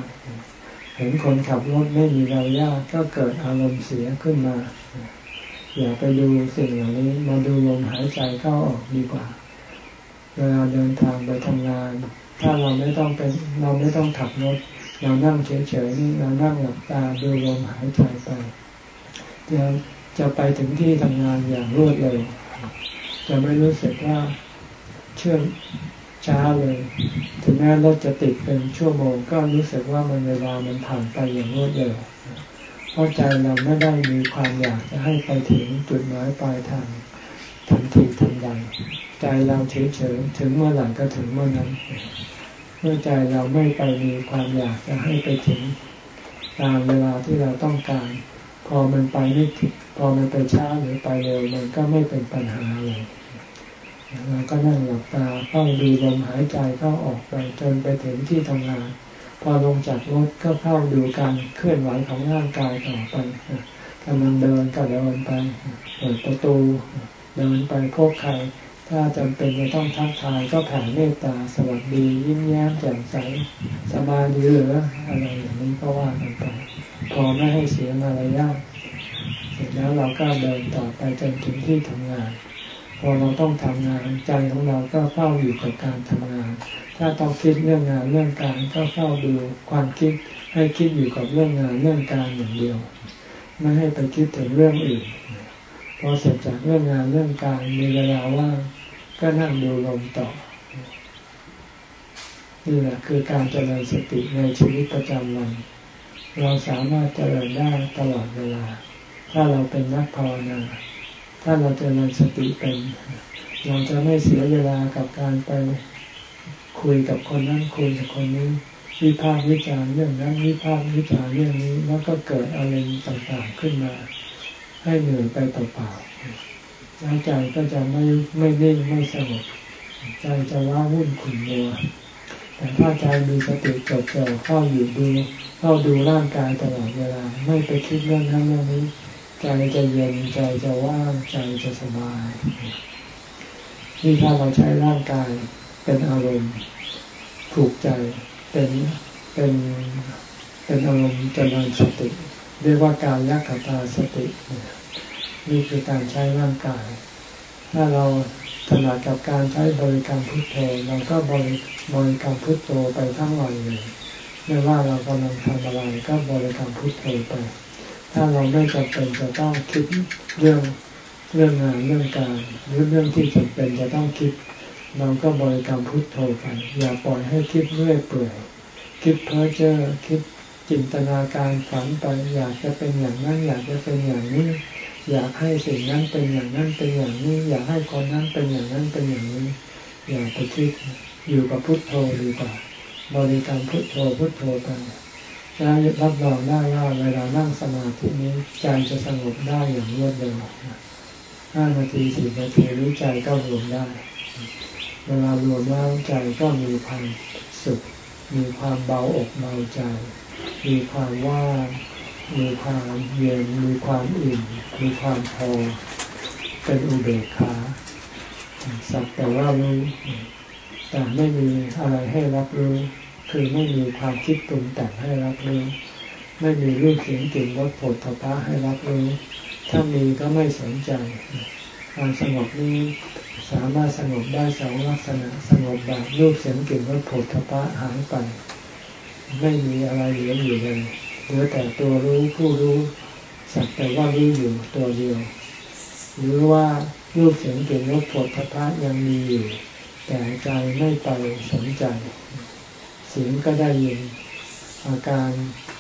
เห็นคนขับรถไม่มีรายาก็เกิดอารมณ์เสียขึ้นมา อย่าไปดูสิ่งเหล่านี้มาดูลมหายใจเข้าออกดีกว่า เวลาเดินทางไปทำงาน ถ้าเราไม่ต้องเป็นเราไม่ต้องขับรถ เรานั่งเฉยๆนี่เรานั่งหลับตาดูลมหายใจไปจะจะไปถึงที่ทำงานอย่างรวดเร็ว จะไม่รู้สึกว่าเชื่องช้าเลย ถึงแม้รถจะติดเป็นชั่วโมง ก็รู้สึกว่ามันเวลามันผ่านไปอย่างรวดเร็วเพราะใจเราไม่ได้มีความอยากจะให้ไปถึงจุดหมายปลายทางทันทีทันใดใจเราเฉยๆถึงเมื่อไหร่ก็ถึงเมื่อนั้น เมื่อใจเราไม่ไปมีความอยากจะให้ไปถึงตามเวลาที่เราต้องการ พอมันไปไม่ถึงพอมันไปช้าหรือไปเร็วมันก็ไม่เป็นปัญหาเลยเราก็นั่งหลับตาเฝ้าดูลมหายใจเข้าออกไปจนไปถึงที่ทำงาน พอลงจากรถก็เข้าดูการเคลื่อนไหวของร่างกายต่อไปกำลังเดินก็เดินไปเปิดประตูเดินไปพบใคร ถ้าจำเป็นจะต้องทักทายก็แผ่เมตตาสวัสดียิ้มแย้มแจ่มใสสบายดีหรืออะไรอย่างนี้ก็ว่ากันไปพอไม่ให้เสียมารยาทเสร็จแล้วเราก็เดินต่อไปจนถึงที่ทำงาน พอเราต้องทำงานใจของเราก็เฝ้าอยู่กับการทำงาน ถ้าต้องคิดเรื่องงานเรื่องการก็เฝ้าดูความคิดให้คิดอยู่กับเรื่องงานเรื่องการอย่างเดียว ไม่ให้ไปคิดถึงเรื่องอื่นพอเสร็จจากเรื่องงานเรื่องการมีเวลาว่าง ก็นั่งดูลมต่อ นี่แหละคือการเจริญสติในชีวิตประจำวัน เราสามารถเจริญได้ตลอดเวลา ถ้าเราเป็นนักภาวนา ถ้าเราเจริญสติเป็น เราจะไม่เสียเวลากับการไปคุยกับคนนั้นคุยกับคนนี้วิพากษ์วิจารณ์เรื่องนั้นวิพากษ์วิจารณ์เรื่องนี้แล้วก็เกิดอารมณ์ต่างๆขึ้นมา ให้เหนื่อยไปเปล่าๆ แล้วใจก็จะไม่ไม่นิ่งไม่สงบใจจะว้าวุ่นขุ่นมัวแต่ถ้าใจมีสติจดจ่อเข้าอยู่ดูเข้าดูร่างกายตลอดเวลา ไม่ไปคิดเรื่องนั้นเรื่องนี้ใจจะเย็นใจจะว่างใจจะสบายนี่ถ้าเราใช้ร่างกายเป็นอารมณ์ถูกใจเป็นเป็นเป็นอารมณ์เจริญสติ เรียกว่าการยักขตาสตินี่ คือการใช้ร่างกาย ถ้าเราถนัดกับการใช้บริกรรมพุทโธเราก็บริบริกรรมพุทโธไปทั้งวันเลยไม่ว่าเรากำลังทำอะไรก็บริกรรมพุทโธไป ถ้าเราไม่จำเป็นจะต้องคิดเรื่องเรื่องงานเรื่องการหรือเรื่องที่จำเป็นจะต้องคิด เราก็บริกรรมพุทโธไปอย่าปล่อยให้คิดเรื่อยเปื่อยคิดเพ้อเจ้อคิดจินตนาการฝันไปอยากจะเป็นอย่างนั้นอยากจะเป็นอย่างนี้ อยากให้สิ่งนั้นเป็นอย่างนั้นเป็นอย่างนี้ อยากให้คนนั้นเป็นอย่างนั้นเป็นอย่างนี้ อย่าไปคิดอยู่กับพุทโธดีกว่าบริกรรมพุทโธพุทโธไปแล้วรับรองได้ว่าเวลานั่งสมาธินี้ใจจะสงบได้อย่างรวดเร็วห้านาทีสิบนาทีรู้ใจก็รวมได้ เวลารวมแล้วใจก็มีความสุข มีความเบาอกเบาใจ มีความว่าง มีความเย็นมีความอิ่มมีความพอเป็นอุเบกขาสักแต่ว่ารู้แต่ไม่มีอะไรให้รับรู้ คือไม่มีความคิดปรุงแต่งให้รับรู้ ไม่มีรูปเสียงกลิ่นรสผลทพะให้รับรู้ ถ้ามีก็ไม่สนใจความสงบนี้สามารถสงบได้สองลักษณะสงบแบบรูปเสียงกลิ่นรสผลทพะหายไป ไม่มีอะไรเหลืออยู่เลย เหลือแต่ตัวรู้ผู้รู้สักแต่ว่ารู้อยู่ตัวเดียว หรือว่ารูปเสียงกลิ่นรสผลทพะยังมีอยู่ แต่ใจไม่ไปสนใจ เสียงก็ได้ยิน อาการ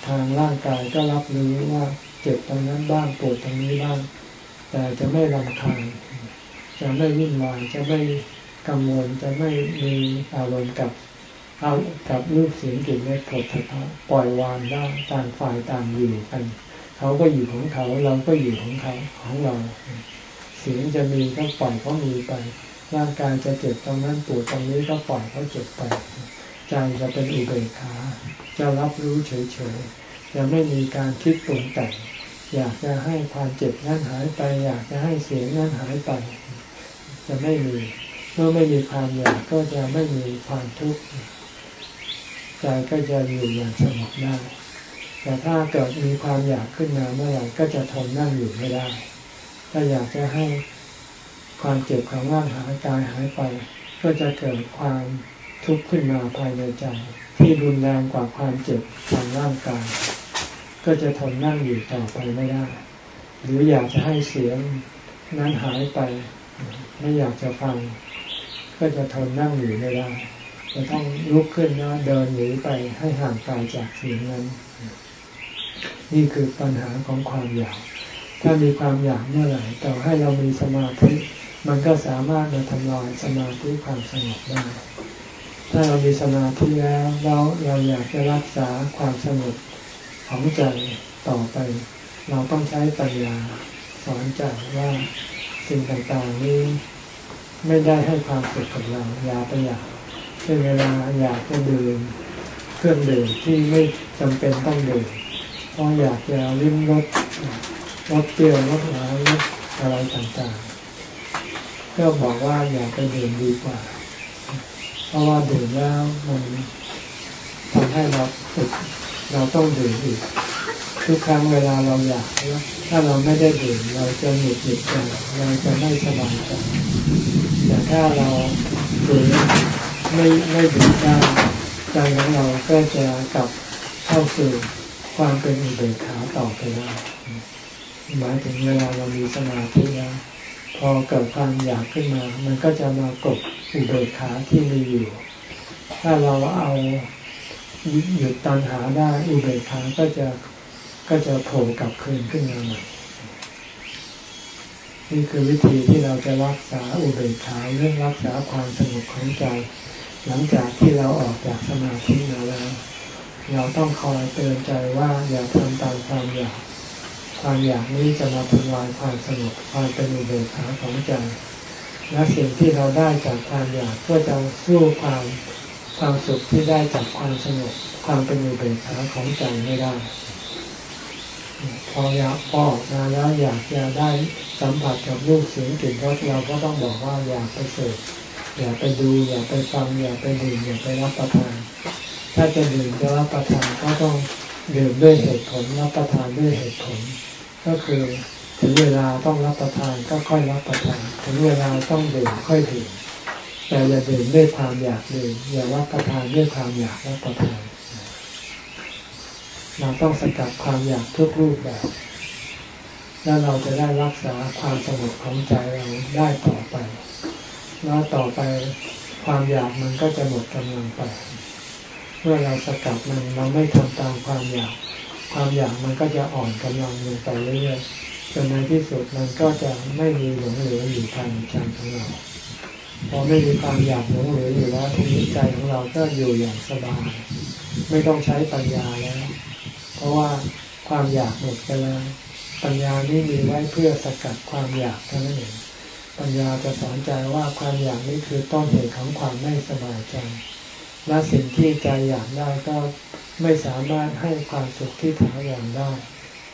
ทางร่างกายก็รับรู้ว่าเจ็บตรงนั้นบ้างปวดตรงนี้บ้าง แต่จะไม่รำคาญจะไม่วุ่นวายจะไม่กังวลจะไม่มีอารมณ์กับ เอากับรูปเสียงกลิ่นรสผลทพะปล่อยวางได้ต่างฝ่ายต่างอยู่กัน เขาก็อยู่ของเขาเราก็อยู่ของเขาของเรา เสียงจะมีก็ปล่อยเขามีไป ร่างกายจะเจ็บตรงนั้นปวดตรงนี้ก็ปล่อยเขาเจ็บไป ใจจะเป็นอุเบกขาจะรับรู้เฉยๆจะไม่มีการคิดปรุงแต่งอยากจะให้ความเจ็บนั้นหายไป อยากจะให้เสียงนั้นหายไป จะไม่มีเมื่อไม่มีความอยากก็จะไม่มีความทุกข์ ใจก็จะอยู่อย่างสงบได้ แต่ถ้าเกิดมีความอยากขึ้นมาเมื่อไหร่ก็จะทนนั่งอยู่ไม่ได้ ถ้าอยากจะให้ความเจ็บของร่างหายกายหายไป ก็จะเกิดความทุกข์ขึ้นมาภายในใจ ที่รุนแรงกว่าความเจ็บทางร่างกาย ก็จะทนนั่งอยู่ต่อไปไม่ได้ หรืออยากจะให้เสียงนั้นหายไป ไม่อยากจะฟัง ก็จะทนนั่งอยู่ไม่ได้ จะต้องลุกขึ้นนะเดินหนีไปให้ห่างไกลจากสียงนั้น นี่คือปัญหาของความอยาก ถ้ามีความอยากเมื่อไหร่ต่อให้เรามีสมาธิมันก็สามารถมาทำลายสมาธิความสงบได้ถ้าเรามีสมาธิแล้วเราเราอยากจะรักษาความสงบของใจต่อไป เราต้องใช้ปัญญาสอนใจว่าสิ่งต่างๆนี้ไม่ได้ให้ความสุขกับเราอย่าไปอยาก เช่นเวลาอยากจะดื่มเครื่องดื่มที่ไม่จำเป็นต้องดื่มเพราะอยากจะลิ้มรสรสเปรี้ยวรสหวานรสอะไรต่างๆ ก็บอกว่าอยากไปดื่มดีกว่า เพราะว่าดื่มแล้วมันทำให้เราติดเราต้องดื่มอีก ทุกครั้งเวลาเราอยากถ้าเราไม่ได้ดื่มเราจะหงุดหงิดใจเราจะไม่สบายใจแต่ถ้าเราดื่ม ไม่ไม่ดื่มได้ใจของเราก็จะกลับเข้าสู่ความเป็นอุเบกขาต่อไปได้หมายถึงเวลาเรามีสมาธิแล้วพอเกิดความอยากขึ้นมา มันก็จะมากบอุเบกขาที่มีอยู่ ถ้าเราเอาหยุดตัณหาได้อุเบกขาก็จะก็จะโผล่กลับคืนขึ้นมาใหม่นี่คือวิธีที่เราจะรักษาอุเบกขาเรื่องรักษาความสงบของใจ หลังจากที่เราออกจากสมาธิมาแล้ว เราต้องคอยเตือนใจว่าอย่าทำตามความอยาก ความอยากนี้จะมาทำลายความสงบความเป็นอุเบกขาของใจ และสิ่งที่เราได้จากความอยากก็จะสู้ความความสุขที่ได้จากความสงบความเป็นอุเบกขาของใจไม่ได้ พออยากพอออกมาแล้วอยากจะได้สัมผัสกับรูปเสียงกลิ่นรสเราก็ต้องบอกว่าอยากไปเสพ อย่าไปดูอย่าไปฟังอย่าไปดื่มอย่าไปรับประทาน ถ้าจะดื่มจะรับประทานก็ต้องดื่มด้วยเหตุผลรับประทานด้วยเหตุผล ก็คือถึงเวลาต้องรับประทานก็ค่อยรับประทานถึงเวลาต้องดื่มค่อยดื่มแต่อย่าดื่มด้วยความอยากดื่มอย่ารับประทานด้วยความอยากรับประทาน เราต้องสกัดความอยากทุกรูปแบบแล้วเราจะได้รักษาความสงบของใจเราได้ต่อไป แล้วต่อไปความอยากมันก็จะหมดกำลังไป เมื่อเราสกัดมันเราไม่ทำตามความอยาก ความอยากมันก็จะอ่อนกำลังลงไปเรื่อยๆจนในที่สุดมันก็จะไม่มีหลงเหลืออยู่ภายในใจของเราพอไม่มีความอยากหลงเหลืออยู่แล้วทีนี้ใจของเราก็อยู่อย่างสบาย ไม่ต้องใช้ปัญญาแล้ว เพราะว่าความอยากหมดไปแล้วปัญญานี่มีไว้เพื่อสกัดความอยากเท่านั้นเอง ปัญญาจะสอนใจว่าความอยากนี้คือต้นเหตุของความไม่สบายใจ และสิ่งที่ใจอยากได้ก็ไม่สามารถให้ความสุขที่ถาวรได้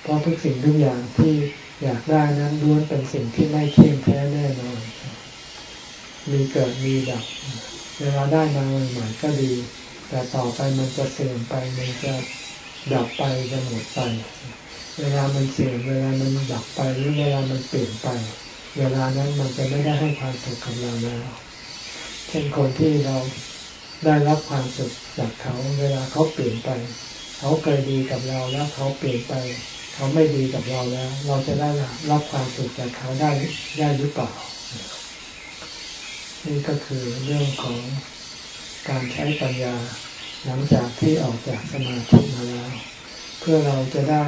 เพราะทุกสิ่งทุกอย่างที่อยากได้นั้นล้วนเป็นสิ่งที่ไม่เที่ยงแท้แน่นอน มีเกิดมีดับ เวลาได้มาใหม่ก็ดี แต่ต่อไปมันจะเสื่อมไป มันจะดับไปจะหมดไป เวลามันเสื่อมเวลามันดับไปหรือเวลามันเปลี่ยนไป เวลานั้นมันจะไม่ได้ให้ความสุขกับเราแล้วเช่นคนที่เราได้รับความสุขจากเขา เวลาเขาเปลี่ยนไป เขาเคยดีกับเราแล้วเขาเปลี่ยนไป เขาไม่ดีกับเราแล้ว เราจะได้รับความสุขจากเขาได้ได้หรือเปล่า นี่ก็คือเรื่องของการใช้ปัญญาหลังจากที่ออกจากสมาธิมาแล้ว เพื่อเราจะได้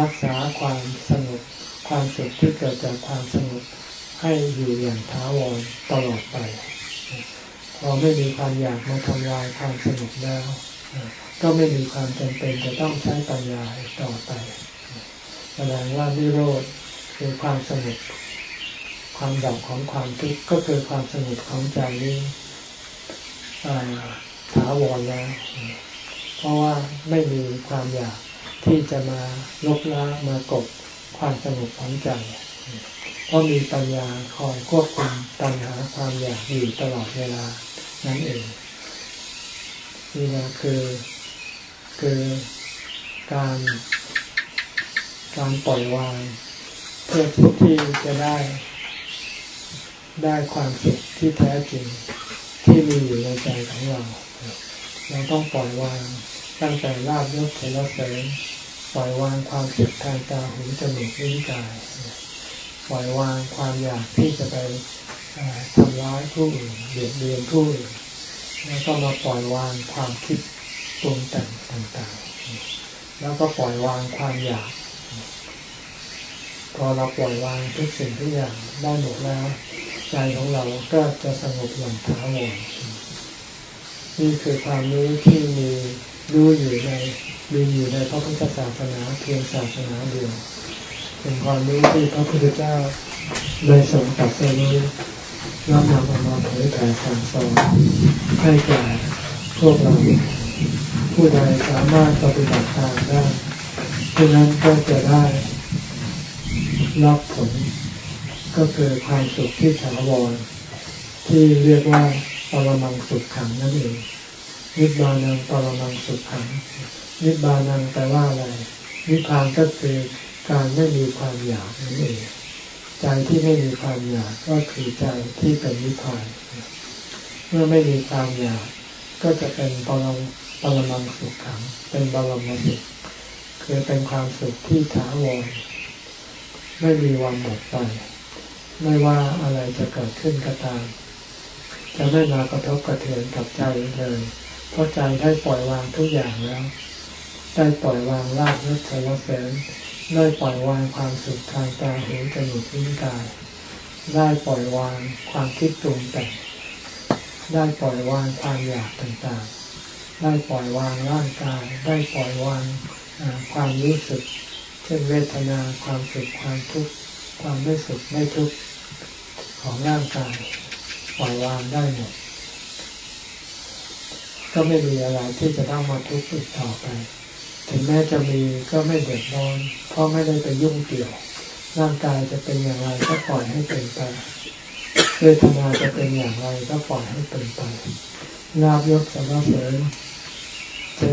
รักษาความสงบ ความสุขที่เกิดจากความสงบให้อยู่อย่างท้าวรตลอดไป พอไม่มีความอยากมาทำลายความสงบแล้ว ก็ไม่มีความจำเป็นจะต้องใช้ปัญญาต่อไปแสดงว่านิโรธคือความสงบความดับของความทุกข์ก็คือความสงบของใจนี้ถาวรแล้ว เพราะว่าไม่มีความอยากที่จะมาลบล้างมากบ ความสงบของใจเพราะมีปัญญาคอยควบคุมตัณหาความอยากอยู่ตลอดเวลานั่นเองนี่นะคือคือการการปล่อยวาง เพื่อที่จะได้ ได้ความสุขที่แท้จริงที่มีอยู่ในใจของเรา เราต้องปล่อยวางตั้งแต่ลาบยศเสรเสริญ ปล่อยวางความสุขทางตาหูจมูกลิ้นกายปล่อยวางความอยากที่จะไปทำร้ายผู้อื่นเบียดเบียนผู้อื่นแล้วก็มาปล่อยวางความคิดปรุงแต่งต่างๆ แล้วก็ปล่อยวางความอยาก พอเราปล่อยวางทุกสิ่งทุกอย่างได้หมดแล้ว ใจของเราก็จะสงบอย่างถาวรนี่คือความรู้ที่มี รู้อยู่ในมีอยู่ในพระพุทธศาสนาเพียงศาสนาเดียวเป็นความรู้ที่พระพุทธเจ้าได้ทรงตัดสรู้แล้วนำเอามาเผยแผ่สั่งสอนให้แก่พวกเราผู้ใดสามารถปฏิบัติตามได้ผู้นั้นก็จะได้รับผลก็คือความสุขที่ถาวรที่เรียกว่าปรมังสุขขังนั่นเอง นิบานังปรมังสุขขังนิบานังแปลว่าอะไร นิพพานก็คือการไม่มีความอยากนั่นเองใจที่ไม่มีความอยากก็คือใจที่เป็นนิพพานเมื่อไม่มีความอยากก็จะเป็นปรมปรมังสุขขัง เป็นบรมสุขคือเป็นความสุขที่ถาวรไม่มีวันหมดไป ไม่ว่าอะไรจะเกิดขึ้นก็ตาม จะไม่มากระทบกระเทือนกับใจเลย เพราะใจได้ปล่อยวางทุกอย่างแล้ว ได้ปล่อยวางลาภยศสารเสริญได้ปล่อยวางความสุขทางตาหูจมูกลิ้นกาย ได้ปล่อยวางความคิดตรุงแต่งได้ปล่อยวางความอยากต่างๆ ได้ปล่อยวางร่างกาย ได้ปล่อยวางความรู้สึก เช่นเวทนาความสุขความทุกข์ความไม่สุขไม่ทุกข์ของร่างกาย ปล่อยวางได้หมด ก็ไม่มีอะไรที่จะต้องมาทุกข์อีกต่อไป ถึงแม้จะมีก็ไม่เดือดร้อน เพราะไม่ได้ไปยุ่งเกี่ยว ร่างกายจะเป็นอย่างไรก็ปล่อยให้เป็นไปเวทนาจะเป็นอย่างไรก็ปล่อยให้เป็นไปลาบยกสารเสริญจะ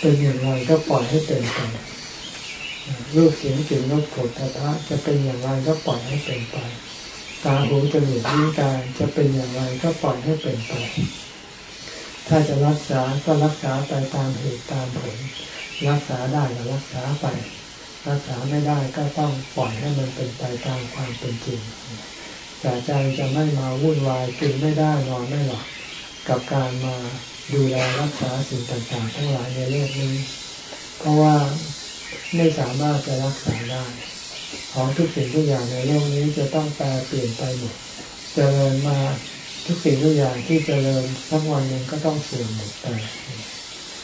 เป็นอย่างไรก็ปล่อยให้เป็นไปรูปเสียงกลิ่นรสผลพระจะเป็นอย่างไรก็ปล่อยให้เป็นไป ตาหูจมูกลิ้นกายจะเป็นอย่างไรก็ปล่อยให้เป็นไป ถ้าจะรักษาก็รักษาไปตามเหตุตามผล รักษาได้ก็รักษาไป รักษาไม่ได้ก็ต้องปล่อยให้มันเป็นไปตามความเป็นจริงแต่ใจจะไม่มาวุ่นวายกินไม่ได้นอนไม่หลับกับการมาดูแลรักษาสิ่งต่างๆ ทั้งหลายในโลกนี้ เพราะว่าไม่สามารถจะรักษาได้ ของทุกสิ่งทุกอย่างในโลกนี้จะต้องแปลเปลี่ยนไปหมดเจริญมา ทุกสิ่งทุกอย่างที่เจริญสักวันหนึ่งก็ต้องเสื่อมหมดไป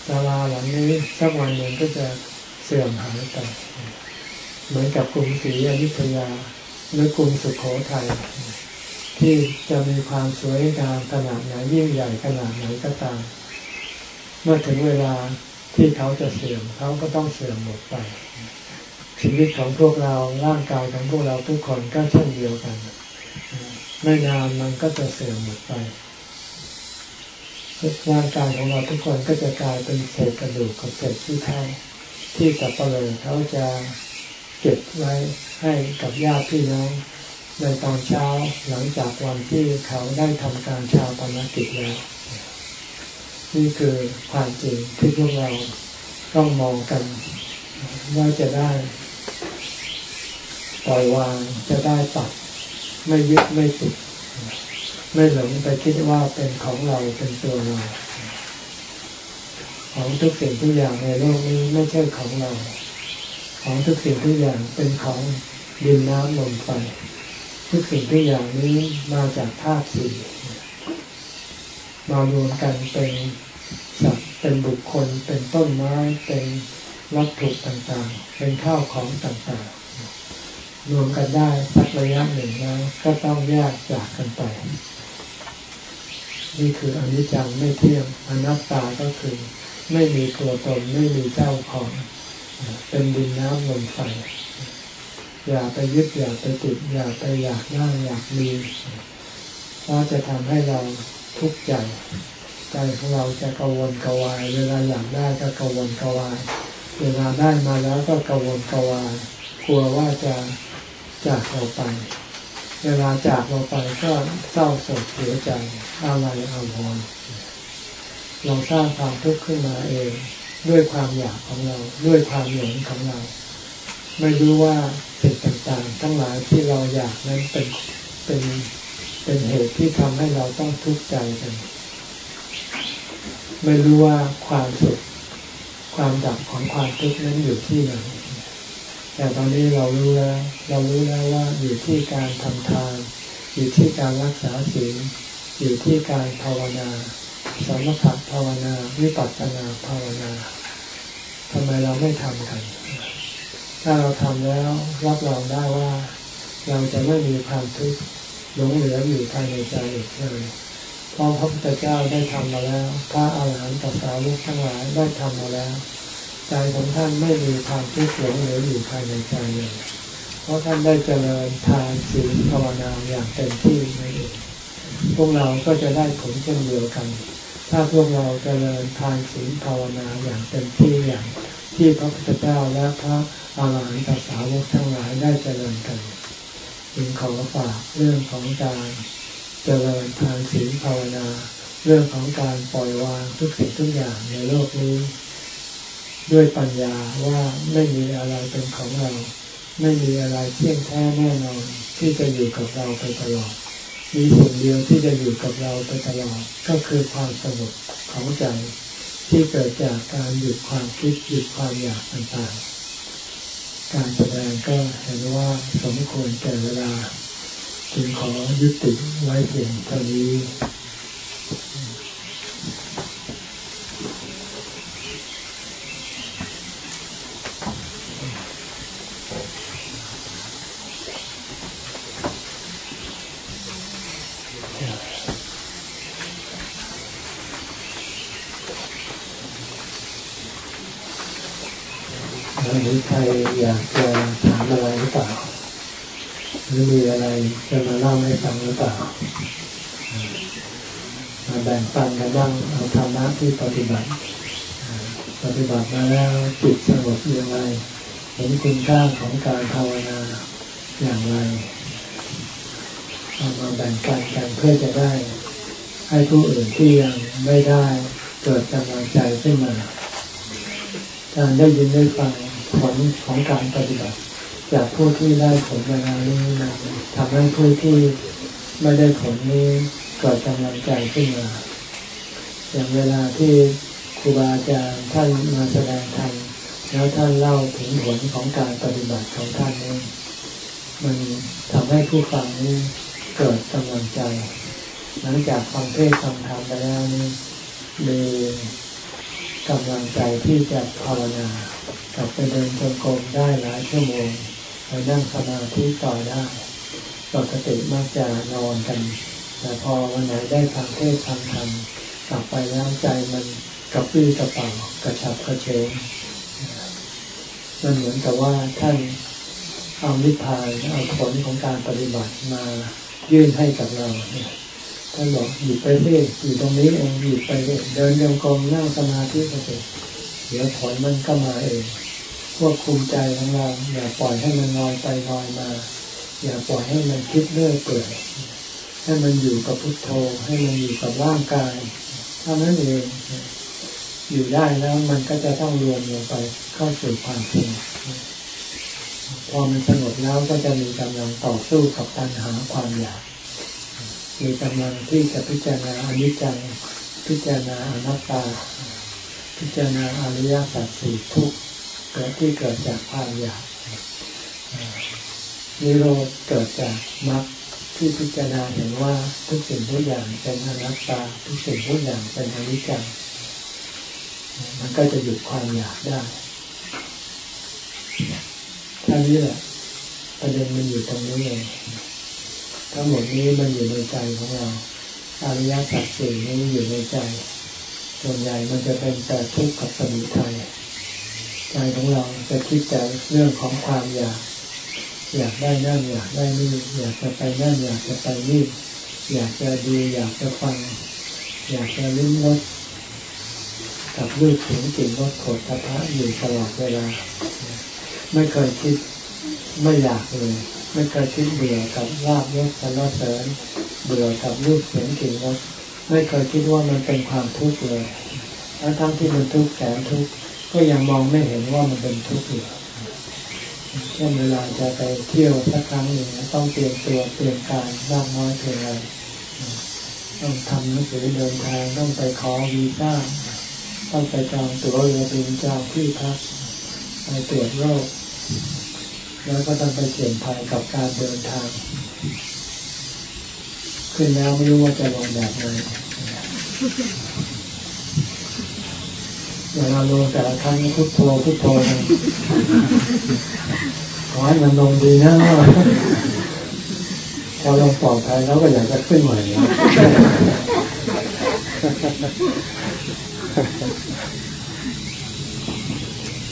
ดาราหลังนี้สักวันหนึ่งก็จะเสื่อมหายไปเหมือนกับกรุงศรีอยุธยาหรือกรุงสุโขทัยที่จะมีความสวยงามขนาดไหนยิ่งใหญ่ขนาดไหนก็ตาม เมื่อถึงเวลาที่เขาจะเสื่อมเขาก็ต้องเสื่อมหมดไปชีวิตของพวกเราร่างกายของพวกเราทุกคนก็เช่นเดียวกัน ไม่นานมันก็จะเสื่อมหมดไปร่างกายของเราทุกคนก็จะกลายเป็นเศษกระดูกกับเศษที่เท่าที่กับเปลือเขาจะเก็บไว้ให้กับญาติพี่น้องในตอนเช้าหลังจากวันที่เขาได้ทำการชาวปนกิจแล้ว นี่คือความจริงที่พวกเราต้องมองกัน ว่าจะได้ปล่อยวางจะได้ตัด ไม่ยึดไม่ติด ไม่หลงไปคิดว่าเป็นของเราเป็นตัวเรา ของทุกสิ่งทุกอย่างในโลกนี้ไม่ใช่ของเรา ของทุกสิ่งทุกอย่างเป็นของดินน้ำลมไฟทุกสิ่งทุกอย่างนี้มาจากธาตุสี่มารวมกันเป็นสัตว์เป็นบุคคล เป็นต้นไม้ เป็นวัตถุต่างๆ เป็นข้าวของต่างๆ รวมกันได้สักระยะหนึ่งแล้วก็ต้องแยกจากกันไป นี่คืออนิจจังไม่เที่ยงอนัตตาก็คือ ไม่มีตัวตนไม่มีเจ้าของ เป็นดินน้ำลมไฟอย่าไปยึดอย่าไปติดอย่าไปอยากได้อยากมีเพราะจะทำให้เราทุกข์ใจใจของเราจะกังวลกวาย เวลาอยากได้ก็กังวลกวาย เวลาได้มาแล้วก็กังวลกวายกลัวว่าจะ จากเราไป เวลาจากเราไปก็เศร้าโศกเสียใจอะไรอาวรณ์เราสร้างความทุกข์ขึ้นมาเอง ด้วยความอยากของเรา ด้วยความหลงของเรา ไม่รู้ว่าสิ่งต่างๆ ทั้งหลายที่เราอยากนั้นเป็นเป็นเป็นเหตุที่ทำให้เราต้องทุกข์ใจกัน ไม่รู้ว่าความสุขความดับของความทุกข์นั้นอยู่ที่ไหน แต่ตอนนี้เรารู้แล้วเรารู้แล้วว่าอยู่ที่การทำทาน อยู่ที่การรักษาศีลอยู่ที่การภาวนาสมถะภาวนาวิปัสสนาภาวนาทำไมเราไม่ทำกัน ถ้าเราทำแล้วรับรองได้ว่า เราจะไม่มีความทุกข์หลงเหลืออยู่ภายในใจอีกเลยเพราะพระพุทธเจ้าได้ทำมาแล้ว พระอาหารหันตสาวกทั้งหลายได้ทำมาแล้ว ใจของท่านไม่มีความทุกข์หลงเหลืออยู่ภายในใจเลย เพราะท่านได้เจริญทานศีลภาวนาอย่างเต็มที่นั่นเองพวกเราก็จะได้ผลเช่นเดียวกัน ถ้าพวกเราเจริญทานศีลภาวนาอย่างเต็มที่อย่างที่พระพุทธเจ้าและพระอาหารหันตสาวกทั้งหลายได้เจริญกันจึงขอฝากเรื่องของการเจริญทานศีลภาวนา เรื่องของการปล่อยวางทุกสิ่งทุกอย่างในโลกนี้ ด้วยปัญญาว่าไม่มีอะไรเป็นของเรา ไม่มีอะไรเที่ยงแท้แน่นอนที่จะอยู่กับเราไปตลอด มีสิ่งเดียวที่จะอยู่กับเราไปตลอด ก็คือความสงบของใจ ที่เกิดจากการหยุดความคิดหยุดความอยากต่างๆ การแสดงก็เห็นว่าสมควรแก่เวลา จึงขอยุติไว้เพียงเท่านี้ วันนี้ใครอยากจะถามอะไรหรือเปล่าหรือมีอะไรจะมาเล่าให้ฟังหรือเปล่ามาแบ่งปันกันบ้างเอาธรรมะที่ปฏิบัติปฏิบัติมาแล้วจิตสงบยังไงเห็นคุณค่าของการภาวนาอย่างไร เอามาแบ่งปันกันเพื่อจะได้ ให้ผู้อื่นที่ยังไม่ได้เกิดกำลังใจขึ้นมา การได้ยินได้ฟังผลของการปฏิบัติ จากผู้ที่ได้ผลมาแล้วนี้ทำให้ผู้ที่ไม่ได้ผลนี้เกิดกำลังใจขึ้นมา อย่างเวลาที่ครูบาอาจารย์ท่านมาแสดงธรรมแล้วท่านเล่าถึงผลของการปฏิบัติของท่านนี้มันทำให้ผู้ฟังนี้ เกิดกำลังใจ หลังจากฟังเทศฟังธรรมไปแล้วนี่มีกำลังใจที่จะภาวนา กลับไปเดินจงกรมได้หลายชั่วโมงไปนั่งสมาธิต่อได้ปกติมักจะนอนกัน แต่พอวันไหนได้ฟังเทศฟังธรรมกลับไปแล้วใจมันกระปรี้กระเป๋ากระฉับกระเฉงมันเหมือนกับว่าท่านเอานิพพานเอาผลของการปฏิบัติมา ยื่นให้กับเราเนี่ยท่านบอกหยิบไปเรื่อยอยู่ตรงนี้เองหยิบไปเรื่อยเดินโยงกลมนั่งสมาธิไปเถอะเดี๋ยวผลมันก็มาเองควบคุมใจของเรา อย่าปล่อยให้มันลอยไปลอยมา อย่าปล่อยให้มันคิดเรื่อยเปื่อยให้มันอยู่กับพุทโธ ให้มันอยู่กับร่างกายเท่านั้นเองอยู่ได้แล้วมันก็จะต้องรวมลงไปเข้าสู่ความจริง อมันสงบแล้วก็จะมีกำลังต่อสู้กับปัญหาความอยาก มีกำลังที่จะพิจารณาอนิจจัง พิจารณาอนัตตา พิจารณาอริยสัจสี่ทุกเกิดที่เกิดจากความอยากนิโรธเกิดจากมรรคที่พิจารณาเห็นว่าทุกสิ่งทุกอย่างเป็นอนัตตา ทุกสิ่งทุกอย่างเป็นอนิจจัง มันก็จะหยุดความอยากได้ นี้แหละประเด็นมันอยู่ตรงนี้เองทั้งหมดนี้มันอยู่ในใจของเราอริยสัจสี่นี้อยู่ในใจ ส่วนใหญ่มันจะเป็นแต่ทุกข์กับสมุทัยใจของเราจะคิดแต่เรื่องของความอยาก อยากได้นั่นอยากได้นี่อยากจะไปนั่นอยากจะไปนี่อยากจะดูอยากจะฟัง อยากจะลิ้มรสกับรูปเสียงกลิ่นรสโผฏฐัพพะอยู่ตลอดเวลา ไม่เคยคิด ไม่อยากเลย ไม่เคยคิดเบื่อกับลาบยศสรรเสริญ เบื่อกับรูปเสียงกลิ่นรสไม่เคยคิดว่ามันเป็นความทุกข์เลยทั้งทั้งที่มันทุกข์แสนทุกข์ก็ยังมองไม่เห็นว่ามันเป็นทุกข์อยู่เช่นเวลาจะไปเที่ยวสักครั้งหนึ่งต้องเตรียมตัวเตรียมการมากน้อยเพียงไรต้องทำหนังสือเดินทางต้องไปขอวีซ่าต้องไปจองตั๋วเรือบินจองที่พักไปตรวจโรค แล้วก็ต้องไปเสี่ยงภัยกับการเดินทาง ขึ้นแล้วไม่รู้ว่าจะลงแบบไหนเวลาลงแต่ละครั้งพุทโธพุทโธนะขอให้มันลงดีนะพอลงปลอดภัยแล้วก็อยากจะขึ้นใหม่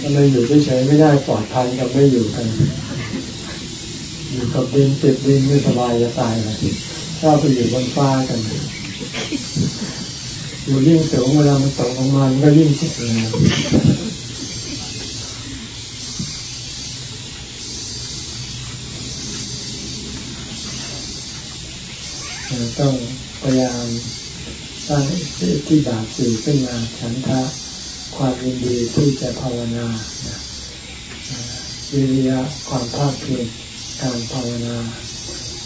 ทำไมอยู่เฉยๆไม่ได้ปลอดภัยกับไม่อยู่กัน อยู่กับดินติดดินไม่สบายจะตายเลยชอบไปอยู่บนฟ้ากัน อยู่ยิ่งสูงเวลามันตกลงมามันก็ยิ่งชิดเลยต้องพยายามสร้างที่บาปสื่อขึ้นมาฉันทะ ความยินดีที่จะภาวนาวิริยะความภาคเพียรการภาวนา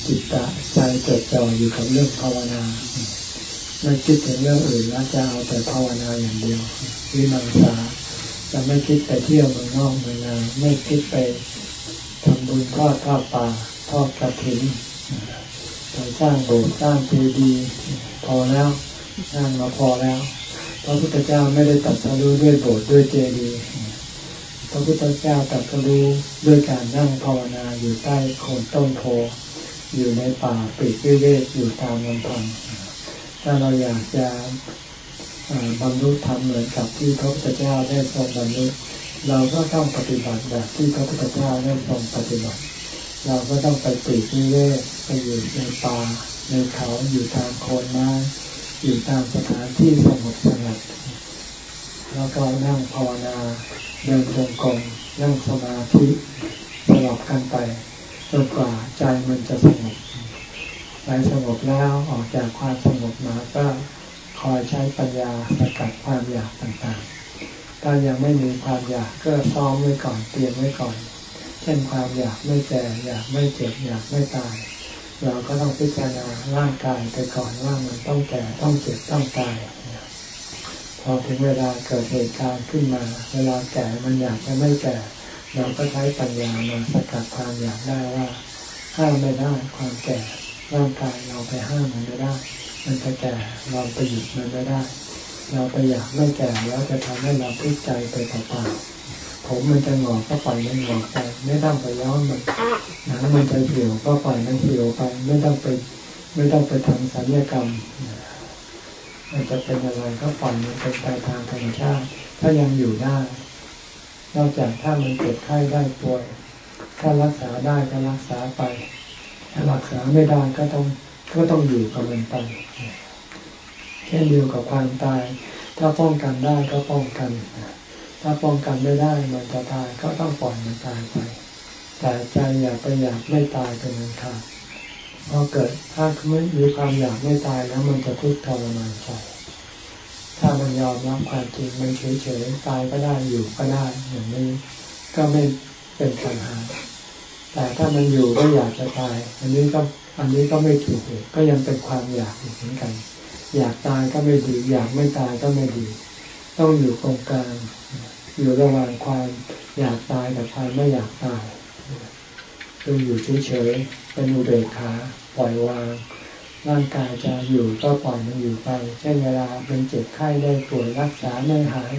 จิตตะใจจดจ่ออยู่กับเรื่องภาวนาไม่คิดถึงเรื่องอื่นแล้วจะเอาแต่ภาวนาอย่างเดียววิมังสาจะไม่คิดไปเที่ยวเมืองนอกเมืองนาไม่คิดไปทำบุญทอดข้าวป่าทอดกระถิ่นไปสร้างโบสถ์สร้างเจดีย์พอแล้วสร้างมาพอแล้ว พระพุทธเจ้าไม่ได้ตัดสรู้ด้วยโบสถ์ด้วยเจดีย์พระพุทธเจ้าตัดสรู้ด้วยการนั่งภาวนาอยู่ใต้โคนต้นโพอยู่ในป่าปีกเวกอยู่ตามลำพังถ้าเราอยากจะบรรลุธรรมเหมือนกับที่พระพุทธเจ้าได้ทรงบรรลุเราก็ต้องปฏิบัติแบบที่พระพุทธเจ้าได้ทรงปฏิบัติ เราก็ต้องไปปีกนิเวศไปอยู่ในป่าในเขาอยู่ตามโคนไม้ อยู่ตามสถานที่สงบสงัดแล้วก็นั่งภาวนาเดินจงกรมนั่งสมาธิสลับกันไปจนกว่าใจมันจะสงบใจสงบแล้วออกจากความสงบมาก็คอยใช้ปัญญาสกัดความอยากต่างๆ ถ้ายังไม่มีความอยากก็ซ้อมไว้ก่อนเตรียมไว้ก่อน เช่นความอยากไม่แก่อยากไม่เจ็บอยากไม่ตาย เราก็ต้องพิจารณาร่างกายไปก่อนว่ามันต้องแก่ต้องเจ็บต้องตายพอถึงเวลาเกิดเหตุการณ์ขึ้นมา เวลาแก่มันอยากจะไม่แก่ เราก็ใช้ปัญญามาสกัดความอยากได้ว่าห้ามไม่ได้ความแก่ร่างกายเราไปห้ามมันไม่ได้ มันจะแก่เราไปหยุดมันไม่ได้ เราไปอยากไม่แก่แล้วจะทำให้เราทุกข์ใจไปเปล่าๆ ผมมันจะหงอกก็ปล่อยมันหงอกไป ไม่ต้องไปย้อมมันหนังมันจะเหี่ยวก็ปล่อยมันเหี่ยวไป ไม่ต้องไปไม่ต้องไปทำสัญญกรรม มันจะเป็นอะไรก็ปล่อยมันเป็นไปทางธรรมชาติ ถ้ายังอยู่ได้ นอกจากถ้ามันเจ็บไข้ได้ป่วย ถ้ารักษาได้ก็รักษาไป ถ้ารักษาไม่ได้ก็ต้องก็ต้องอยู่กับมันไปเช่นเดียวกับความตาย ถ้าป้องกันได้ก็ป้องกัน ถ้าป้องกันไม่ได้มันจะตายก็ต้องปล่อยมันตายไป แต่ใจอย่าไปอยากไม่ตายเป็นอันขาดพอเกิดถ้าไม่มีความอยากไม่ตายแล้วมันจะทุกข์ทรมานใจถ้ามันยอมรับความจริงมันเฉยๆตายก็ได้อยู่ก็ได้อย่างนี้ก็ไม่เป็นปัญหา แต่ถ้ามันอยู่ก็อยากจะตาย อันนี้ก็อันนี้ก็ไม่ถูกก็ยังเป็นความอยากเหมือนกัน อยากตายก็ไม่ดี อยากไม่ตายก็ไม่ดี ต้องอยู่ตรงกลาง อยู่ระหว่างความอยากตายกับความไม่อยากตายคืออยู่เฉยๆเป็นอุเบกขาปล่อยวาง ร่างกายจะอยู่ก็ปล่อยมันอยู่ไป เช่นเวลาเป็นเจ็บไข้ได้ป่วยรักษาไม่หาย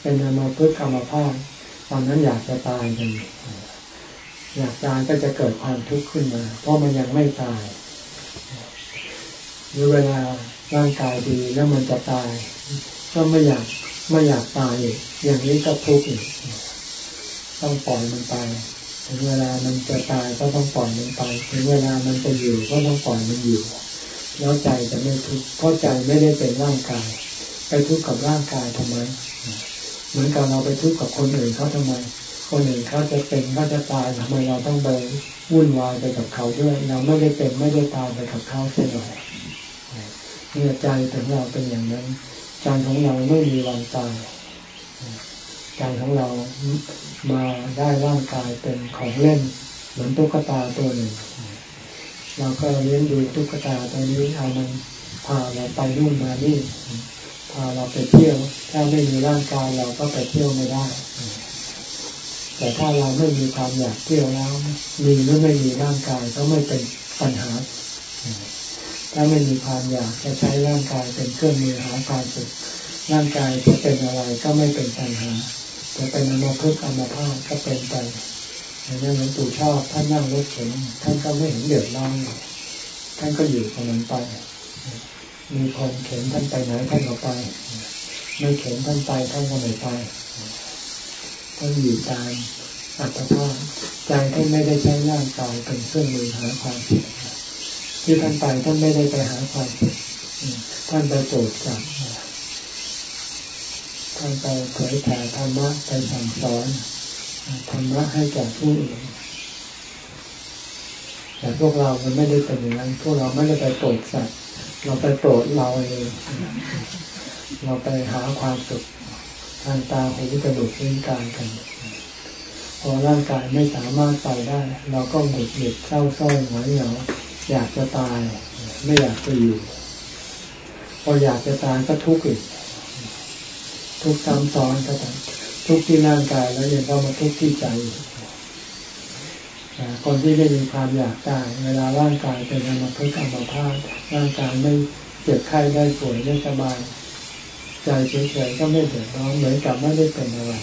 เป็นอมาพึกกรรมภาพตอนนั้นอยากจะตายกันอยากตายก็จะเกิดความทุกข์ขึ้นมา เพราะมันยังไม่ตายหรือเวลาร่างกายดีแล้วมันจะตาย ก็ไม่อยาก ไม่อยากตายอีกอย่างนี้ก็ทุกข์อีกต้องปล่อยมันไปถึงเวลามันจะตายก็ต้องปล่อยมันไปถึงเวลามันจะอยู่ก็ต้องปล่อยมันอยู่ แล้วใจจะไม่ทุกข์เพราะใจไม่ได้เป็นร่างกาย ไปทุกข์กับร่างกายทำไม เหมือนกับเราไปทุกข์กับคนอื่นเขาทำไม คนอื่นเขาจะเป็นก็จะตายทำไมเราต้องไปวุ่นวายไปกับเขาด้วย เราไม่ได้เป็นไม่ได้ตายไปกับเขาเสียหน่อยเนี่ยใจถึงเราเป็นอย่างนั้น ใจของเราไม่มีวันตายใจของเรามาได้ร่างกายเป็นของเล่น เหมือนตุ๊กตาตัวหนึ่ง เราก็เลี้ยงดูตุ๊กตาตัวนี้เอามันพาเราไปนู่นมานี่พาเราไปเที่ยว ถ้าไม่มีร่างกายเราก็ไปเที่ยวไม่ได้ แต่ถ้าเราไม่มีความอยากเที่ยวแล้ว มีหรือไม่มีร่างกายก็ไม่เป็นปัญหา ถ้าไม่มีความอยากจะใช้ร่างกายเป็นเครื่องมือหาความสุขร่างกายจะเป็นอะไรก็ไม่เป็นปัญหาจะเป็นอนาคตอนาภาพก็เป็นไปอย่างนั้นหลวงปู่ชอบท่านนั่งรถเข็นท่านก็ไม่เห็นเดือดร้อนท่านก็อยู่กับมันไป มีคนเข็นท่านไปไหนท่านก็ไป ไม่เข็นท่านไปท่านก็ไม่ไปท่านอยู่ตามอัตภาพใจท่านไม่ได้ใช้ร่างกายเป็นเครื่องมือหาความสุข ที่ท่านไปท่านไม่ได้ไปหาความสุขท่านไปโปรดสัตว์ท่านไปเผยแผ่ธรรมะไปสั่งสอนธรรมะให้แก่ผู้อื่นแต่พวกเรามันไม่ได้เป็นอย่างนั้น พวกเราไม่ได้ไปโปรดสัตว์ เราไปโปรดเราเอง เราไปหาความสุขทางตาหูจมูกลิ้นกายกัน พอร่างกายไม่สามารถไปได้ เราก็หงุดหงิดเศร้าส้อยหงอยเหงา อยากจะตาย ไม่อยากจะอยู่พออยากจะตายก็ทุกข์อีกทุกข์ซ้ำซ้อนก็ต้องทุกข์ที่ร่างกายแล้วยังต้องมาทุกข์ที่ใจคนที่ไม่มีความอยากตาย เวลาร่างกายเป็นอมภพอัมพาตร่างกายไม่เจ็บไข้ได้ป่วยไม่สบายใจเฉยๆก็ไม่เดือดร้อนเหมือนกับไม่ได้เป็นอะไร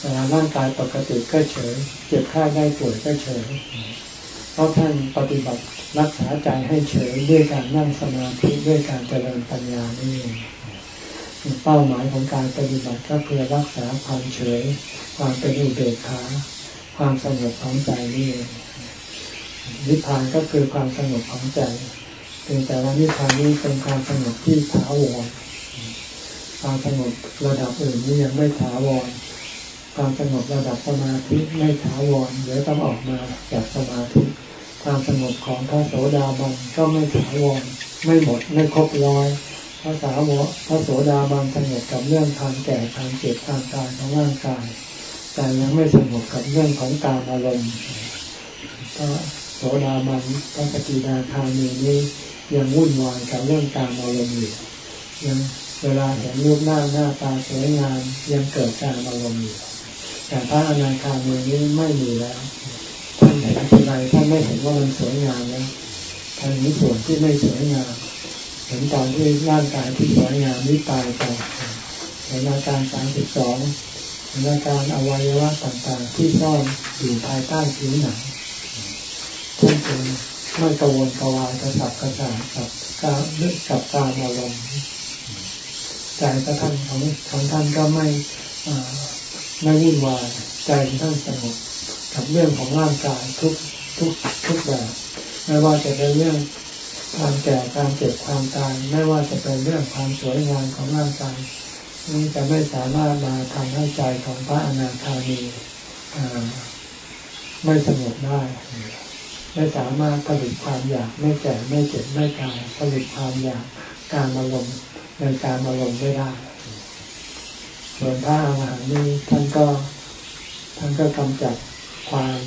เวลาร่างกายปกติก็เฉย เจ็บไข้ได้ป่วยก็เฉย เพราะท่านปฏิบัติรักษาใจให้เฉยด้วยการนั่งสมาธิด้วยการเจริญปัญญานี่เองเป้าหมายของการปฏิบัติก็เพื่อรักษาความเฉย ความเป็นอุเบกขาความสงบของใจนี่เองนิพพานก็คือความสงบของใจเพียงแต่ว่านิพพานนี้เป็นความสงบที่ถาวรความสงบระดับอื่นนี้ยังไม่ถาวรความสงบระดับสมาธิไม่ถาวรเดี๋ยวต้องออกมาจากสมาธิ ความสงบของพระโสดาบันก็ไม่ถาวรไม่หมดไม่ครบร้อยพระสาวกพระโสดาบันสงบกับเรื่องทางแก่ทางเจ็บทางตายของร่างกาย แต่ยังไม่สงบกับเรื่องของการอารมณ์พระโสดาบันพระสกิดาคามีนี้ยังวุ่นวายกับเรื่องการอารมณ์อยู่ยังเวลาเห็นรูปหน้าหน้าตาสวยงามยังเกิดการอารมณ์อยู่แต่พระอนาคามีนี้ไม่มีแล้ว ท่านเห็นทีไรท่านไม่เห็นว่ามันสวยงามแล้วท่านนี้ส่วนที่ไม่สวยงาม เห็นตอนที่ร่างกายที่สวยงามนี้ตายไปเห็นอาการสามสิบสองเห็นอาการอวัยวะต่างๆ ที่ซ่อนอยู่ภายใต้ผิวหนังท่านจึงไม่กังวลกวายกระสับกระส่ายกับการเลือกกับการอารมณ์ใจกระท่านของของท่านก็ไม่ไม่วุ่นวายใจท่านสงบ กับเรื่องของร่างกายทุกทุกทุกแบบ ไม่ว่าจะเป็นเรื่องความแก่ความเจ็บความตายไม่ว่าจะเป็นเรื่องความสวยงามของร่างกายนี่จะไม่สามารถมาทำให้ใจของพระอนาคามีไม่สงบได้ไม่สามารถผลิตความอยากไม่แก่ไม่เจ็บไม่ตายผลิตความอยากการอารมในการอารมไม่ได้ส่วนพระอาหารนี้ท่านก็ท่านก็กำจัด ความ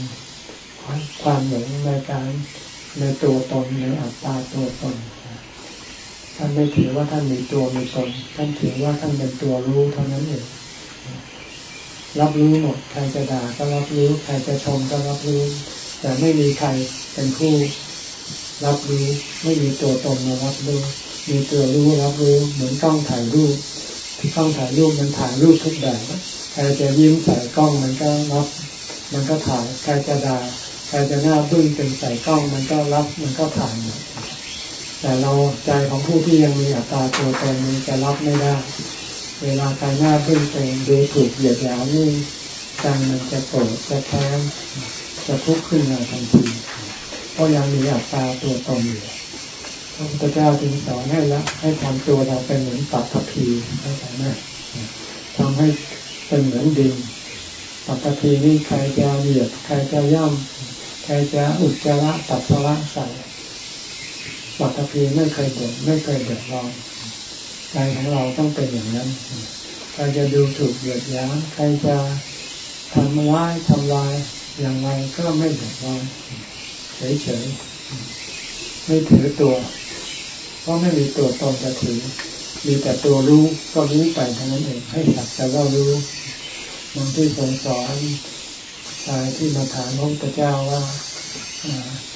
ความหลงในการในตัวตนในอัตตาตัวตนท่านไม่ถือว่าท่านมีตัวมีตนท่านถือว่าท่านเป็นตัวรู้เท่านั้นเองรับรู้หมดใครจะด่าก็รับรู้ใครจะชมก็รับรู้ แต่ไม่มีใครเป็นผู้รับรู้ไม่มีตัวตนมารับรู้มีตัวรู้รับรู้เหมือนกล้องถ่ายรูปที่กล้องถ่ายรูปมันถ่ายรูปทุกแบบใครจะยิ้มใส่กล้องมันก็รับ มันก็ถ่ายใครจะด่าใครจะหน้าบึ้งเป็นใส่กล้องมันก็รับมันก็ถ่ายแต่เราใจของผู้ที่ยังมีอัตราตัวตนนี้จะรับไม่ได้ เวลาใครหน้าบึ้งเป็นดูถูกเหยียดหยามนี่ใจมันจะโกรธจะแค้นจะทุกข์ขึ้นมาทันทีเพราะยังมีอัตตาตัวตนอยู่พระพุทธเจ้าจึงสอนให้ละให้ทำตัวเราเป็นเหมือนปัตตภีเข้าใจไหมทำให้เป็นเหมือนดิน ปัตตีนี่ใครจะเหยียดใครจะย่ำใครจะอุจจาระตัดสละใส่ปัตตีไม่เคยเดือดไม่เคยเดือดร้อนใจของเราต้องเป็นอย่างนั้น ใครจะดูถูกเหยียดย้ำใครจะทำร้ายทำลายอย่างไรก็ไม่เดือดร้อนเฉยๆไม่ถือตัว เพราะไม่มีตัวตนจะถือมีแต่ตัวรู้ก็รู้ไปเท่านั้นเองให้สักแต่ว่ารู้ บางที่ทรงสอนชายที่มาถามพระพุทธเจ้าว่า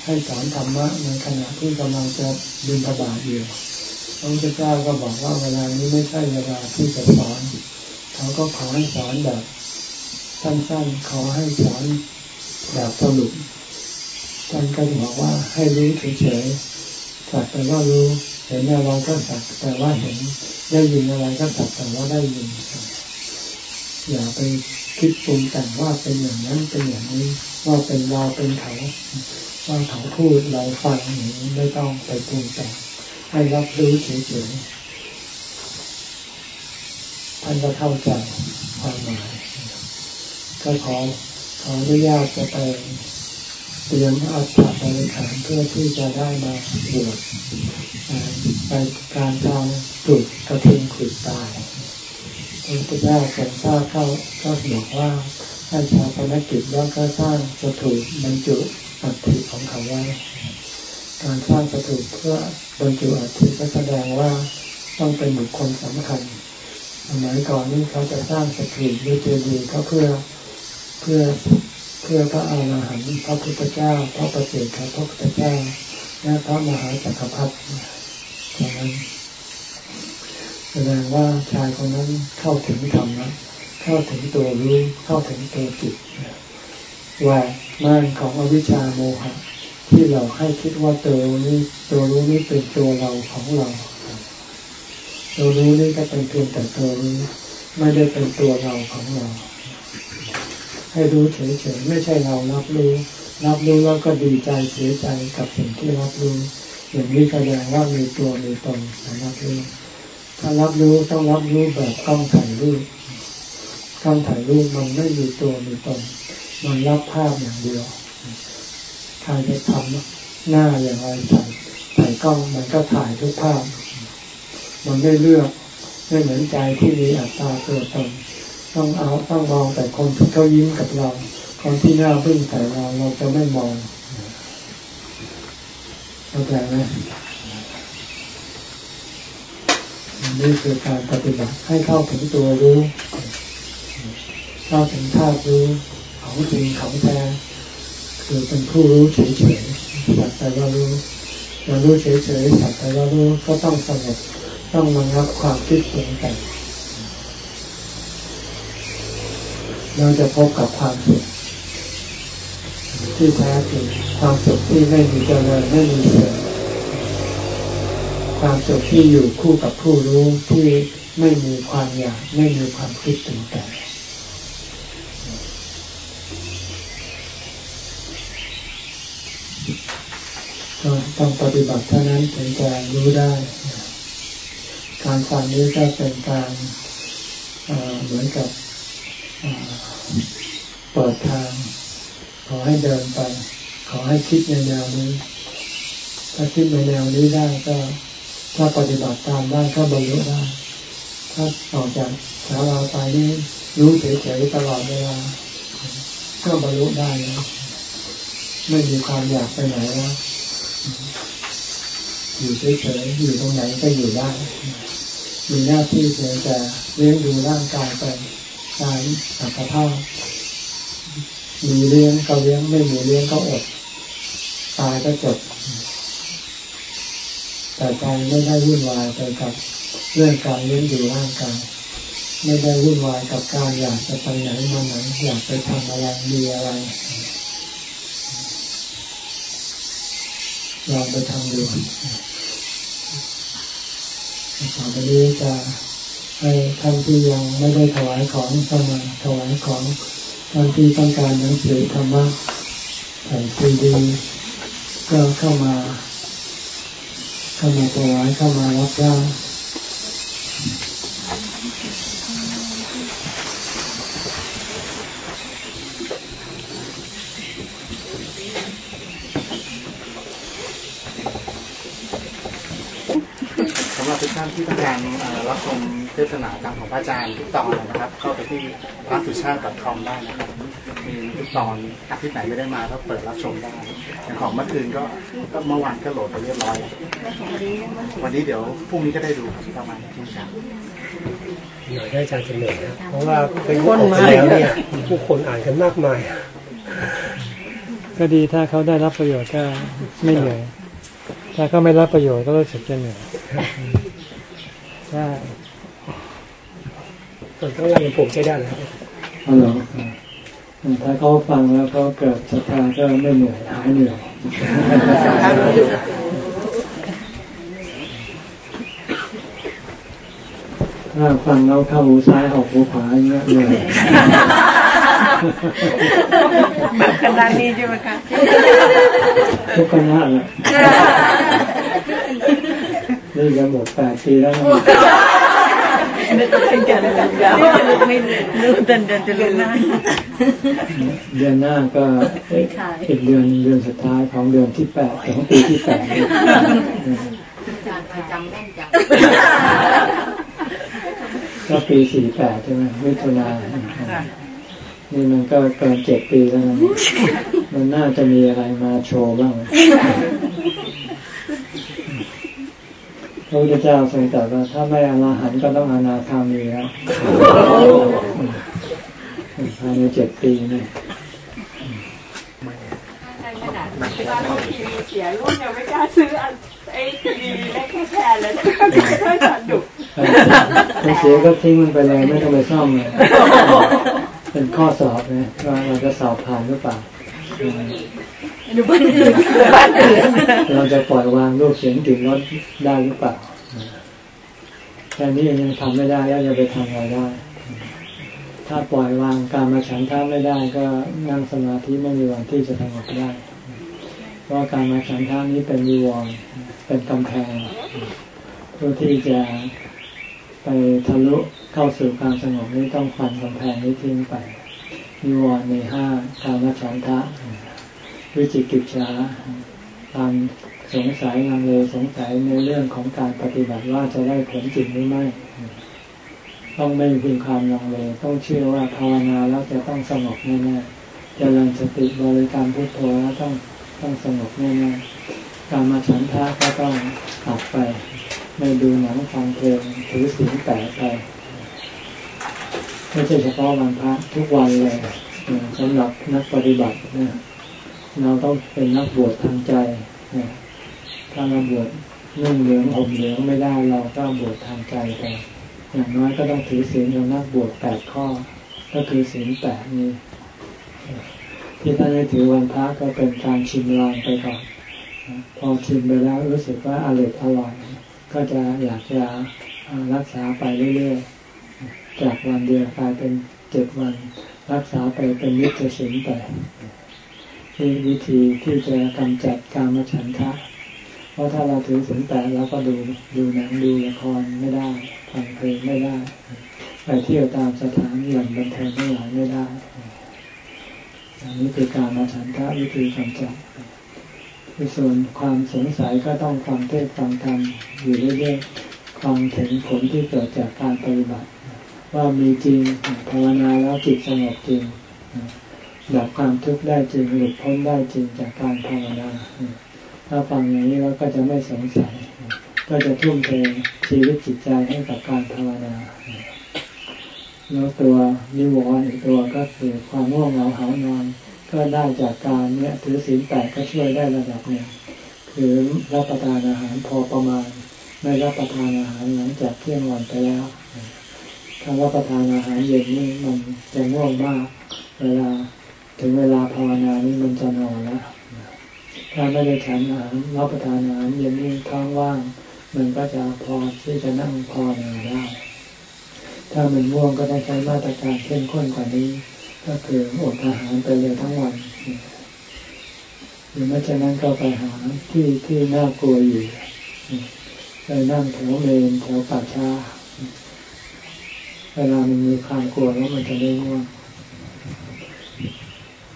ให้สอนธรรมะในขณะที่กำลังจะบินทบาทอยู่พระพุทธเจ้าก็บอกว่าเวลานี้ไม่ใช่เวลาที่จะสอน เขาก็ขอให้สอนแบบสั้นๆขอให้สอนแบบสรุปท่านก็บอกว่าให้รู้เฉยๆสักแต่ว่ารู้ เห็นอะไรก็สักแต่ว่าเห็น ได้ยินอะไรก็สักแต่ว่าได้ยิน อย่าไปคิดปรุงแต่งว่าเป็นอย่างนั้นเป็นอย่างนี้ ว่าเป็นเราเป็นเขาว่าเขาพูดเราฟังอย่างนี้ไม่ต้องไปปรุงแต่งให้รับรู้เฉยๆท่านก็เข้าใจความหมายก็ขอขออนุญาตจะไปเตรียมอัฐบริขารเพื่อที่จะได้มาบวชไปการทำจุดกระทิงขุดตาย พระพุทธเจ้าทรงทราบเข้าก็บอกว่าให้ชาวพนักกิจแล้วก็สร้างสถูปบรรจุอัฐิของเขาไว้ การสร้างสถูปเพื่อบรรจุอัฐิก็แสดงว่าต้องเป็นบุคคลสำคัญสมัยก่อนนี้เขาจะสร้างสถูปหรือเจดีย์ก็เพื่อเพื่อเพื่อพระอาหารหันต์พระพุทธเจ้า พระประเสริฐพระพุทธเจ้าและพระมหาจักรพรรดิดังนั้น แสดงว่าชายคนนั้นเข้าถึงธรรมะเข้าถึงตัวรู้เข้าถึงตัวจิตว่าม่านของอวิชชาโมหะ ที่เราให้คิดว่าตัวนี้ตัวรู้นี้เป็นตัวเราของเรา ตัวรู้นี่ก็เป็นเพียงแต่ตัวรู้ไม่ได้เป็นตัวเราของเรา ให้รู้เฉยๆไม่ใช่เรารับรู้รับรู้แล้วก็ดีใจเสียใจกับสิ่งที่รับรู้อย่างนี้แสดงว่ามีตัวมีตนรับรู้ ถ้ารับรู้ต้องรับรู้แบบกล้องถ่ายรูปกล้องถ่ายรูปมันไม่มีตัวมีตนมันรับภาพอย่างเดียวใครจะทำหน้าอย่างไรถ่ายถ่ายกล้องมันก็ถ่ายทุกภาพ มันไม่เลือกไม่เหมือนใจที่มีอัตตาตัวตนต้องเอาต้องมองแต่คนที่เขายิ้มกับเรา คนที่หน้าพึ่งใส่เราเราจะไม่มองเข้าใจไหม นี่คือการปฏิบัติให้เข้าถึงตัวรู้ เข้าถึงธาตุรู้ของจริงของแท้คือเป็นผู้รู้เฉยๆสักแต่ว่ารู้เรารู้เฉยๆสักแต่ว่ารู้ก็ต้องสงบต้องระงับความคิดปรุงแต่งเราจะพบกับความสุขที่แท้จริงความสุขที่ไม่มีเจริญไม่มีเสื่อม ความสุขที่อยู่คู่กับผู้รู้ที่ไม่มีความอยากไม่มีความคิดปรุงแต่ก็ต้องปฏิบัติเท่านั้นถึงจะรู้ได้ การฟังนี้ก็เป็นการเหมือนกับเปิดทาง ขอให้เดินไป ขอให้คิดในแนวนี้ ถ้าคิดในแนวนี้ได้ก็ ถ้าปฏิบัติตามได้ก็บรรลุได้ ถ้าออกจากสาราไปนี้รู้เฉยๆตลอดเวลาก็บรรลุได้แล้วไม่มีความอยากไปไหนแล้วอยู่เฉยๆอยู่ตรงไหนก็อยู่ได้ มีหน้าที่เพียงแต่เลี้ยงดูร่างกายไปตายสักภาพมีเลี้ยงก็เลี้ยงไม่มีเลี้ยงก็อด ตายก็จบ แต่ใจไม่ได้วุ่นวายไปกับเรื่องการเลี้ยงดูร่างกายไม่ได้วุ่นวายกับการอยากจะไปไหนมาไหนอยากไปทำอะไรมีอะไรลองไปทำดูต่อไปนี้จะให้ท่านที่ยังไม่ได้ถวายของเข้ามาถวายของท่านที่ต้องการหนังสือธรรมะแผ่นซีดีก็เข้ามา เข้ามาถวายเข้ามารับได้ท่านที่ต้องการรับชมเทศนาการมของพระอาจารย์ทุกตอนนะครับ เข้าไปที่พระสุชาติ .com ได้นะครับ ตอนอาทิตย์ไหนไม่ได้มาก็เปิดรับชมได้อย่างของเมื่อคืนก็ก็เมื่อวานก็โหลดไปเรียบร้อย วันนี้เดี๋ยวพรุ่งนี้ก็ได้ดูประมาณที่เช้าหน่อยได้อาจารย์จะเหนื่อยนะเพราะว่าเป็นคนมาแล้วเนี่ยผู้คนอ่านกันมากมาย ก็ดีถ้าเขาได้รับประโยชน์ก็ไม่เหนื่อยถ้าเขาไม่รับประโยชน์ก็รู้สึกจะเหนื่อยใช่ส่วนต้องงานผมใช้ได้แล้วอ๋อเหรอ ถ้าเขาฟังแล้วเขาเกิดศรัทธาก็ไม่เหนื่อยหายเหนื่อยถ้าฟังแล้วเข้าหูซ้ายออกหูขวาอย่างเงี้ยเหนื่อยแบบขนาดนี้ใช่ไหมคะทุกคณะแหละนี่ก็หมดแปดปีแล้วนะ ไม่ต้องเป็นการเยาวไม่รู้เดือนเดือนจะเดือนหน้าเดือนหน้าก็อีกเดือนเดือนสุดท้ายของเดือนที่แปดของปีที่แปดจำแม่นจังก็ปีสี่แปดใช่ไหมมิถุนานี่มันก็เกินเจ็ดปีแล้วนะมันน่าจะมีอะไรมาโชว์บ้าง พระพุทธเจ้าทรงตรัสว่าถ้าไม่อนาหันก็ต้องอนาคามีแล้วภายในเจ็ดปีนี่ขนาดที่ว่าเขาทีวีเสียรุ่นยังไม่กล้าซื้อไอ้ทีวีได้แค่แทนเลยนะคะไม่ทันดุเสียก็ทิ้งมันไปเลยไม่ต้องไปซ่อมเลยเป็นข้อสอบนะว่าเราจะสอบผ่านหรือเปล่า อยู่บ้านอื่นบ้านอื่นเราจะปล่อยวางรูปเสียงถึงรถได้หรือเปล่าแค่นี้ยังทำไม่ได้แล้วจะไปทำอะไรได้ ถ้าปล่อยวางการมาฉันท่าไม่ได้ ก็นั่งสมาธิไม่มีวันที่จะสงบได้ เพราะการมาฉันท่านี้เป็นมีวรเป็นกำแพงเพื่อที่จะไปทะลุเข้าสู่ความสงบนี้ต้องฟันกำแพงนี้ทิ้งไป มีวรในห้าการมาฉันทะวิจิกิจฉาการสงสัยลังเลสงสัยในเรื่องของการปฏิบัติว่าจะได้ผลจริงหรือไม่ ต้องไม่มีความลังเลต้องเชื่อว่าภาวนาแล้วจะต้องสงบแน่ๆเจริญสติบริกรรมพุทโธแล้วต้องต้องสงบแน่ๆการมาฉันทะก็ต้องตัดไป ไม่ดูหนังฟังเพลงถือศีลแปดไป ไม่ใช่เฉพาะวันพระทุกวันเลยสำหรับนักปฏิบัตินะเราต้องเป็นนักบวชทางใจถ้าเราบวชนุ่งเหลืองห่มเหลืองไม่ได้เราก็บวชทางใจไปอย่างน้อยก็ต้องถือศีลของนักบวชแปดข้อ ก็คือศีลแปดนี้ที่ท่านให้ถือวันพระก็เป็นการชิมลางไปก่อนพอชิมไปแล้วรู้สึกว่าอร่อยอร่อย ก็จะอยากจะรักษาไปเรื่อยๆ จากวันเดียวกลายเป็นเจ็ดวัน รักษาไปเป็นนิจศีลไปนี่วิธีที่จะกำจัดการมาฉันทะ เพราะถ้าเราถือศีลแปดเราก็ดูดูหนังดูละครไม่ได้ฟังเพลงไม่ได้ ไปเที่ยวตามสถานอย่งบันเทิงทั้งหลายไม่ได้อันนี้คือการมาฉันทะวิธีกำจัดส่วนความสงสัยก็ต้องฟังเทศฟังธรรมอยู่เรื่อยๆฟังถึงผลที่เกิดจากการปฏิบัติ ว่ามีจริงภาวนาแล้วจิตสงบจริงดับความทุกข์ได้จริงหลุดพ้นได้จริงจากการภาวนาถ้าฟังอย่างนี้เราก็จะไม่สงสัย ก็จะทุ่มเทชีวิตจิตใจให้กับการภาวนาแล้วตัวนิวรณ์อีกตัวก็คือความง่วงเหงาหานอน ก็ได้จากการเนี่ยถือศีลแปดก็ช่วยได้ระดับหนึ่งคือรับประทานอาหารพอประมาณ ไม่รับประทานอาหารหลังจากเที่ยงวันไปแล้ว ถ้ารับประทานอาหารเย็นนี่มันจะง่วงมาก เวลาถึงเวลาภาวนานี่มันจะนอนแล้วถ้าไม่ได้ฉันอาหารรับประทานอาหารเย็นนี่ท้องว่าง มันก็จะพอที่จะนั่งภาวนาได้ถ้ามันง่วงก็ต้องใช้มาตรการเข้มข้นกว่านี้ ก็คืออดอาหารไปเลยทั้งวันหรือไม่เช่นนั้นก็ไปหาที่ที่น่ากลัวอยู่ไปนั่งแถวเมนแถวป่าช้า วลามันมีความกลัวแล้วมันจะไม่ง่วง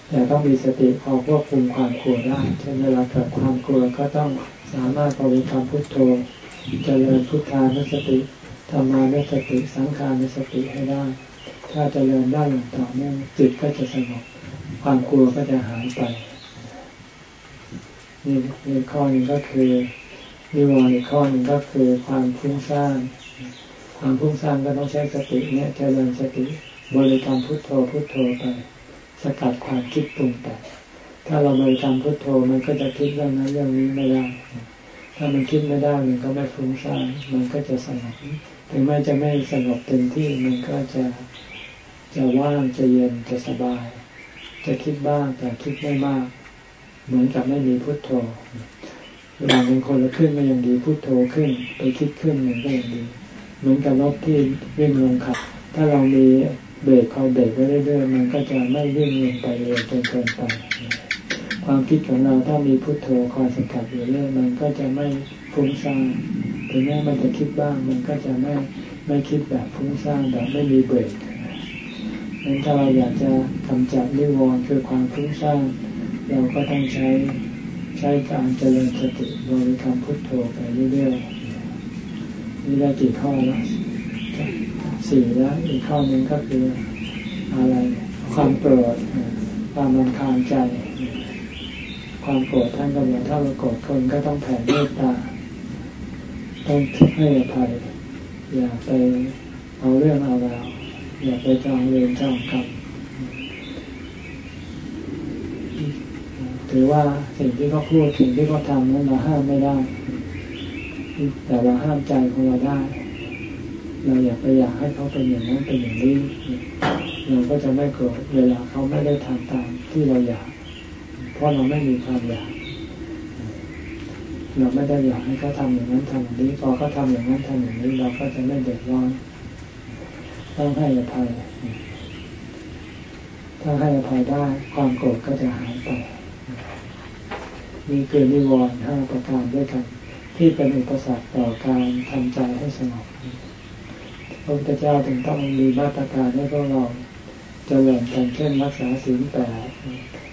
แต่ต้องมีสติพอควบคุมความกลัวได้เช่นเวลาเกิดความกลัวก็ต้องสามารถบริกรรมพุทโธเจริญพุทธานุสติธรรมานุสติสังขานุสติให้ได้ ถ้าเจริญได้อย่างต่อเนื่องจิตก็จะสงบความกลัวก็จะหายไปนี่ข้อนึงก็คือนิวรณ์อีข้อหนึ่งก็คือความฟุ้งซ่าน ความฟุ้งซ่านก็ต้องใช้สติเนี่ยเจริญสติบริกรรมพุทโธพุทโธไป สกัดความคิดปรุงแต่ถ้าเราบริกรรมพุทโธมันก็จะคิดเรื่องนั้นเรื่องนี้ไม่ได้ถ้ามันคิดไม่ได้มันก็ไม่ฟุ้งซ่านมันก็จะสงบถึงแม้จะไม่สงบเต็มที่มันก็จะจะว่างจะเย็นจะสบาย จะคิดบ้างแต่คิดไม่มาก เหมือนกับไม่มีพุทโธเวลาเป็นคนละขึ้นมันยังดีพุทโธขึ้น ไปคิดขึ้นมันก็ยังดี เหมือนกับรถที่วิ่งลงขับถ้าเรามีเบรกคอยเบรกไว้เรื่อยๆมันก็จะไม่วิ่งลงไปเร็วจนเกินไป ความคิดของเราถ้ามีพุทโธคอยสกัดอยู่เรื่อยมันก็จะไม่ฟุ้งซ่านถึงแม้มันจะคิดบ้าง มันก็จะไม่ไม่คิดแบบฟุ้งซ่านแบบไม่มีเบรกนั้นถ้าเราอยากจะกำจัดนิวรณ์คือความฟุ้งซ่านเราก็ต้องใช้ใช้การเจริญสติบริกรรมพุทโธไปเรื่อยๆ นี่ได้กี่ข้อแล้วสี่แล้วอีกข้อหนึ่งก็คืออะไร ความโกรธความรังคาญใจ ความโกรธท่านก็บอกถ้าเราโกรธคนก็ต้องแผ่เมตตา ต้องให้อภัย อย่าไปเอาเรื่องเอาราวอย่าไปจองเวรจองกรรมถือว่าสิ่งที่เขาพูดสิ่งที่เขาทำนั้นเราห้ามไม่ได้ แต่เราห้ามใจของเราได้ เราอยากไปอยากให้เขาเป็นอย่างนั้นเป็นอย่างนี้เราก็จะไม่โกรธเวลาเขาไม่ได้ทำตามที่เราอยาก เพราะเราไม่มีความอยาก เราไม่ได้อยากให้เขาทำอย่างนั้นทำอย่างนี้ พอเขาทาอย่างนั้นทำอย่างนี้ เราก็จะไม่เดือดร้อนต้องให้อภัยถ้าให้อภัยได้ความโกรธก็จะหายไปนี่คือนิวรณ์ห้าประการด้วยกัน ที่เป็นอุปสรรคต่อการทำใจให้สงบพระพุทธเจ้าถึงต้องมีมาตรการให้พวกเราจเจริญกันเช่นรักษาศีลแปด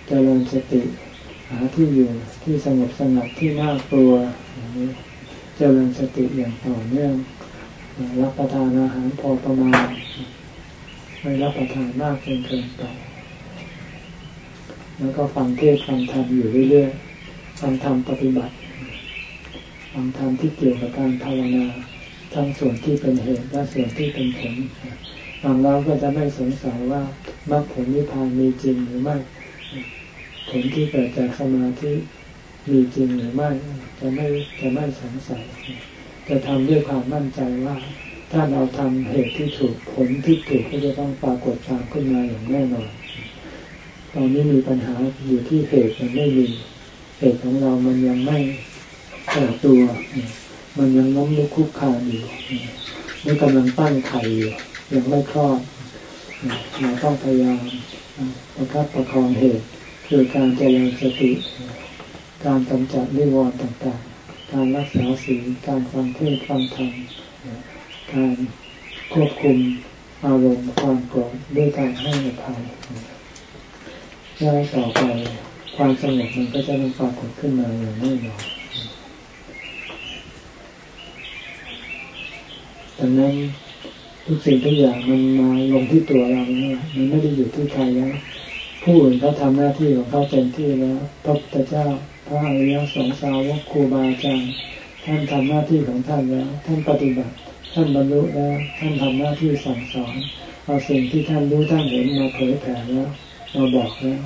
เจริญสติหาที่อยู่ที่สงบสงัดที่น่ากลัวเจริญสติอย่างต่อเนื่อง รับประทานอาหารพอประมาณ ไม่รับประทานมากจนเกินไป แล้วก็ฟังเทศฟังธรรมอยู่เรื่อยๆฟังธรรมปฏิบัติ ฟังธรรมที่เกี่ยวกับการภาวนาทั้งส่วนที่เป็นเหตุและส่วนที่เป็นผลฟังแล้วก็จะไม่สงสัยว่ามรรคผลนิพพานมีจริงหรือไม่ผลที่เกิดจากสมาธิมีจริงหรือไม่จะไม่จะไม่สงสัยจะทำด้วยความมั่นใจว่า ถ้าเราทำเหตุที่ถูกผลที่ถูกก็จะต้องปรากฏตามขึ้นมาอย่างแน่นอนตอนนี้มีปัญหาอยู่ที่เหตุมันไม่มีเหตุของเรามันยังไม่ แก่ตัว มันยังล้มลุกคุกคานอยู่มันกำลังตั้งไข่อยู่ยังไม่คลอดเราต้องพยายามประคับประคองเหตุคือการเจริญสติ การกำจัดนิวรณ์ต่างๆ การรักษาศีลการฟังเทศฟังธรรมการควบคุมอารมณ์ความโกรธด้วยการให้อภัยแล้วต่อไปความสงบมันก็จะต้องปรากฏขึ้นมาอย่างแน่นอน ดังนั้นทุกสิ่งทุกอย่างมันมาลงที่ตัวเราเนี่ยมันไม่ได้อยู่ที่ใครแล้วผู้อื่นเขาทำหน้าที่ของเขาเต็มที่แล้วพระพุทธเจ้า พระอริยสงสาวกครูบาอาจารย์ท่านทำหน้าที่ของท่านแล้ว ท่านปฏิบัติ ท่านบรรลุแล้วท่านทำหน้าที่สั่งสอนเอาสิ่งที่ท่านรู้ท่านเห็นมาเผยแผ่แล้วมาบอกแล้ว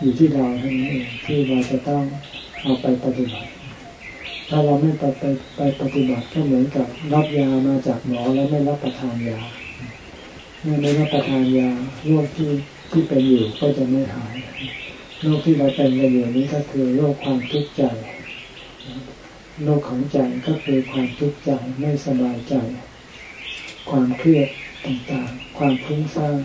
อยู่ที่เราท่านั้นเองที่เราจะต้องเอาไปปฏิบัติ ถ้าเราไม่ไปไปไปปฏิบัติก็เหมือนกับรับยามาจากหมอแล้วไม่รับประทานยาเมื่อไม่รับประทานยาโรคที่ที่เป็นอยู่ก็จะไม่หายโรคที่เราเป็นกันอยู่นี้ก็คือโรคความทุกข์ใจโรคของใจก็คือความทุกข์ใจไม่สบายใจ ความเครียดต่างๆ ความฟุ้งซ่าน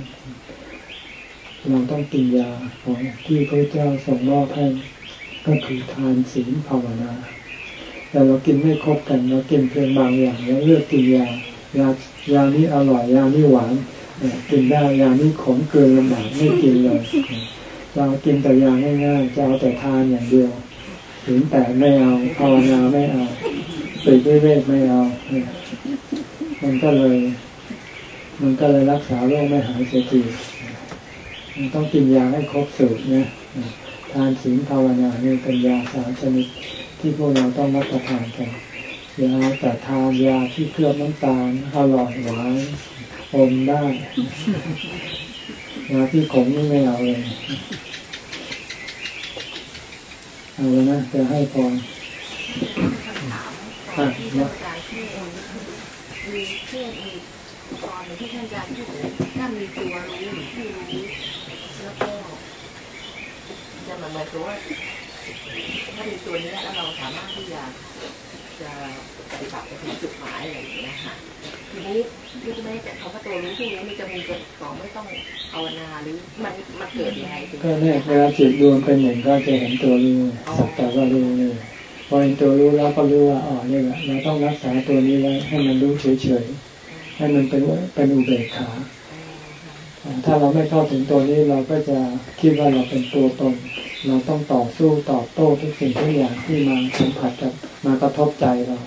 เราต้องกินยาของที่พระเจ้าส่งมอบให้ก็คือทานศีลภาวนา แต่เรากินไม่ครบกันเรากินเพียงบางอย่างแล้วเลือกกินยายายานี้อร่อยยานี้หวานกินได้ยานี้ขมเกินลำบากไม่กินเลยเรากินแต่ยาง่ายๆจะเอาแต่ทานอย่างเดียวถึงแต่ไม่เอาภาวนาไม่เอาปิดเวทไม่เอามันก็เลย มันก็เลยรักษาโรคไม่หายเสียทีมันต้องกินยาให้ครบสูตรนะทานศีลภาวนาเนี่เป็นยาสามชนิด ที่พวกเราต้องรับประทานกันยาแต่ทานยาที่เคลือบน้ำตาลอร่อยหวานอมได้ยาที่ขมนี่ไม่เอาเลยเอาเลยนะจะให้พรอะนะมีเพื่อนมีตอนที่ท่านอาจารย์พูดท่านมีตัวรู้ผู้รู้แล้วก็จะมาเหมือนกับว่า ถ้ามีตัวนี้แล้วเราสามารถที่จะจะปฏิบัติไปถึงจุดหมายอะไรอย่างเงี้ยค่ะทีนี้ที่ไม่แต่เขาก็ตัวรู้ที่นี้มันจะมีตัวต่อไม่ต้องภาวนาหรือมันมันเกิดยังไงถึงก็เนี่ยเวลาจิตรวมเป็นหนึ่งก็จะเห็นตัวรู้สักแต่ว่ารู้เลยพอเห็นตัวรู้แล้วก็รู้ว่าอ๋อเนี่ยเราต้องรักษาตัวนี้ไว้ให้มันรู้เฉยๆให้มันเป็นเป็นอุเบกขาถ้าเราไม่เข้าถึงตัวนี้เราก็จะคิดว่าเราเป็นตัวตน เราต้องต่อสู้ตอบโต้ทุกสิ่งทุกอย่างที่มาสัมผัสกับมากระทบใจเรา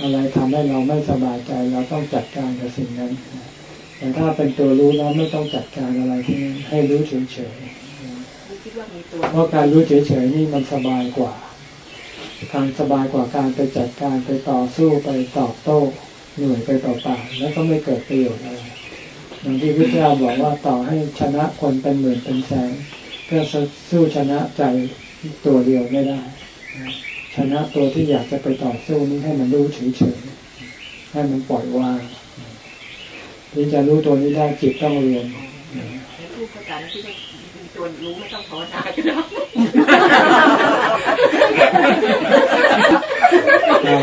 อะไรทำให้เราไม่สบายใจเราต้องจัดการกับสิ่งนั้น แต่ถ้าเป็นตัวรู้แล้วไม่ต้องจัดการอะไรที่นั้นให้รู้เฉยๆเพราะการรู้เฉยๆนี่มันสบายกว่าการสบายกว่าการไปจัดการไปต่อสู้ไปตอบโต้เหนื่อยไปเปล่าๆแล้วก็ไม่เกิดประโยชน์อะไรอย่างที่พระเจ้าบอกว่าต่อให้ชนะคนเป็นหมื่นเป็นแสน ก็สู้ชนะใจตัวเดียวไม่ได้ชนะตัวที่อยากจะไปต่อสู้นี้ให้มันรู้เฉยๆให้มันปล่อยวางที่จะรู้ตัวนี้ได้จิตต้องเรียนผู้ประกาศที่ตัวรู้ไม่ต้องภาวนาก็ได้อ่า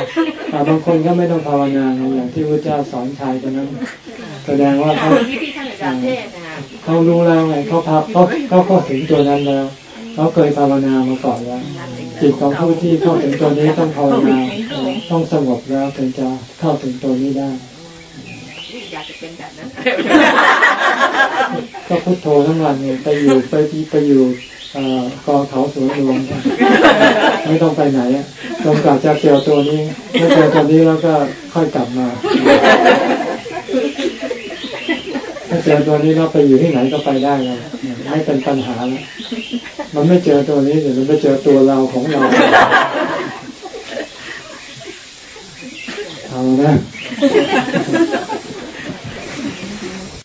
อ่าบางคนก็ไม่ต้องภาวนาไงอย่างที่พระเจ้าสอนชายคนนั้น แสดงว่าเขาที่ที่ท่านอาจารย์เทศน์นะคะ เขารู้แล้วไงเขาพับเขาเขาเข้าถึงตัวนั้นแล้วเขาเคยภาวนามาก่อนแล้วจิตของผู้ที่เข้าถึงตัวนี้ต้องภาวนาต้องสงบแล้วถึงจะเข้าถึงตัวนี้ได้อยากจะเป็นแบบนั้นก็พุทโธทั้งวันเนี่ยไปอยู่ไปไปอยู่เอ่อกอเขาสวนรวมไม่ต้องไปไหนอะจนกว่าจะเจอตัวนี้เมื่อเจอตัวนี้แล้วก็ค่อยกลับมา เจอตัวนี้เราไปอยู่ที่ไหนก็ไปได้แล้วไม่เป็นปัญหาแล้วมันไม่เจอตัวนี้เดี๋ยวมันไปเจอตัวเราของเราเอานะ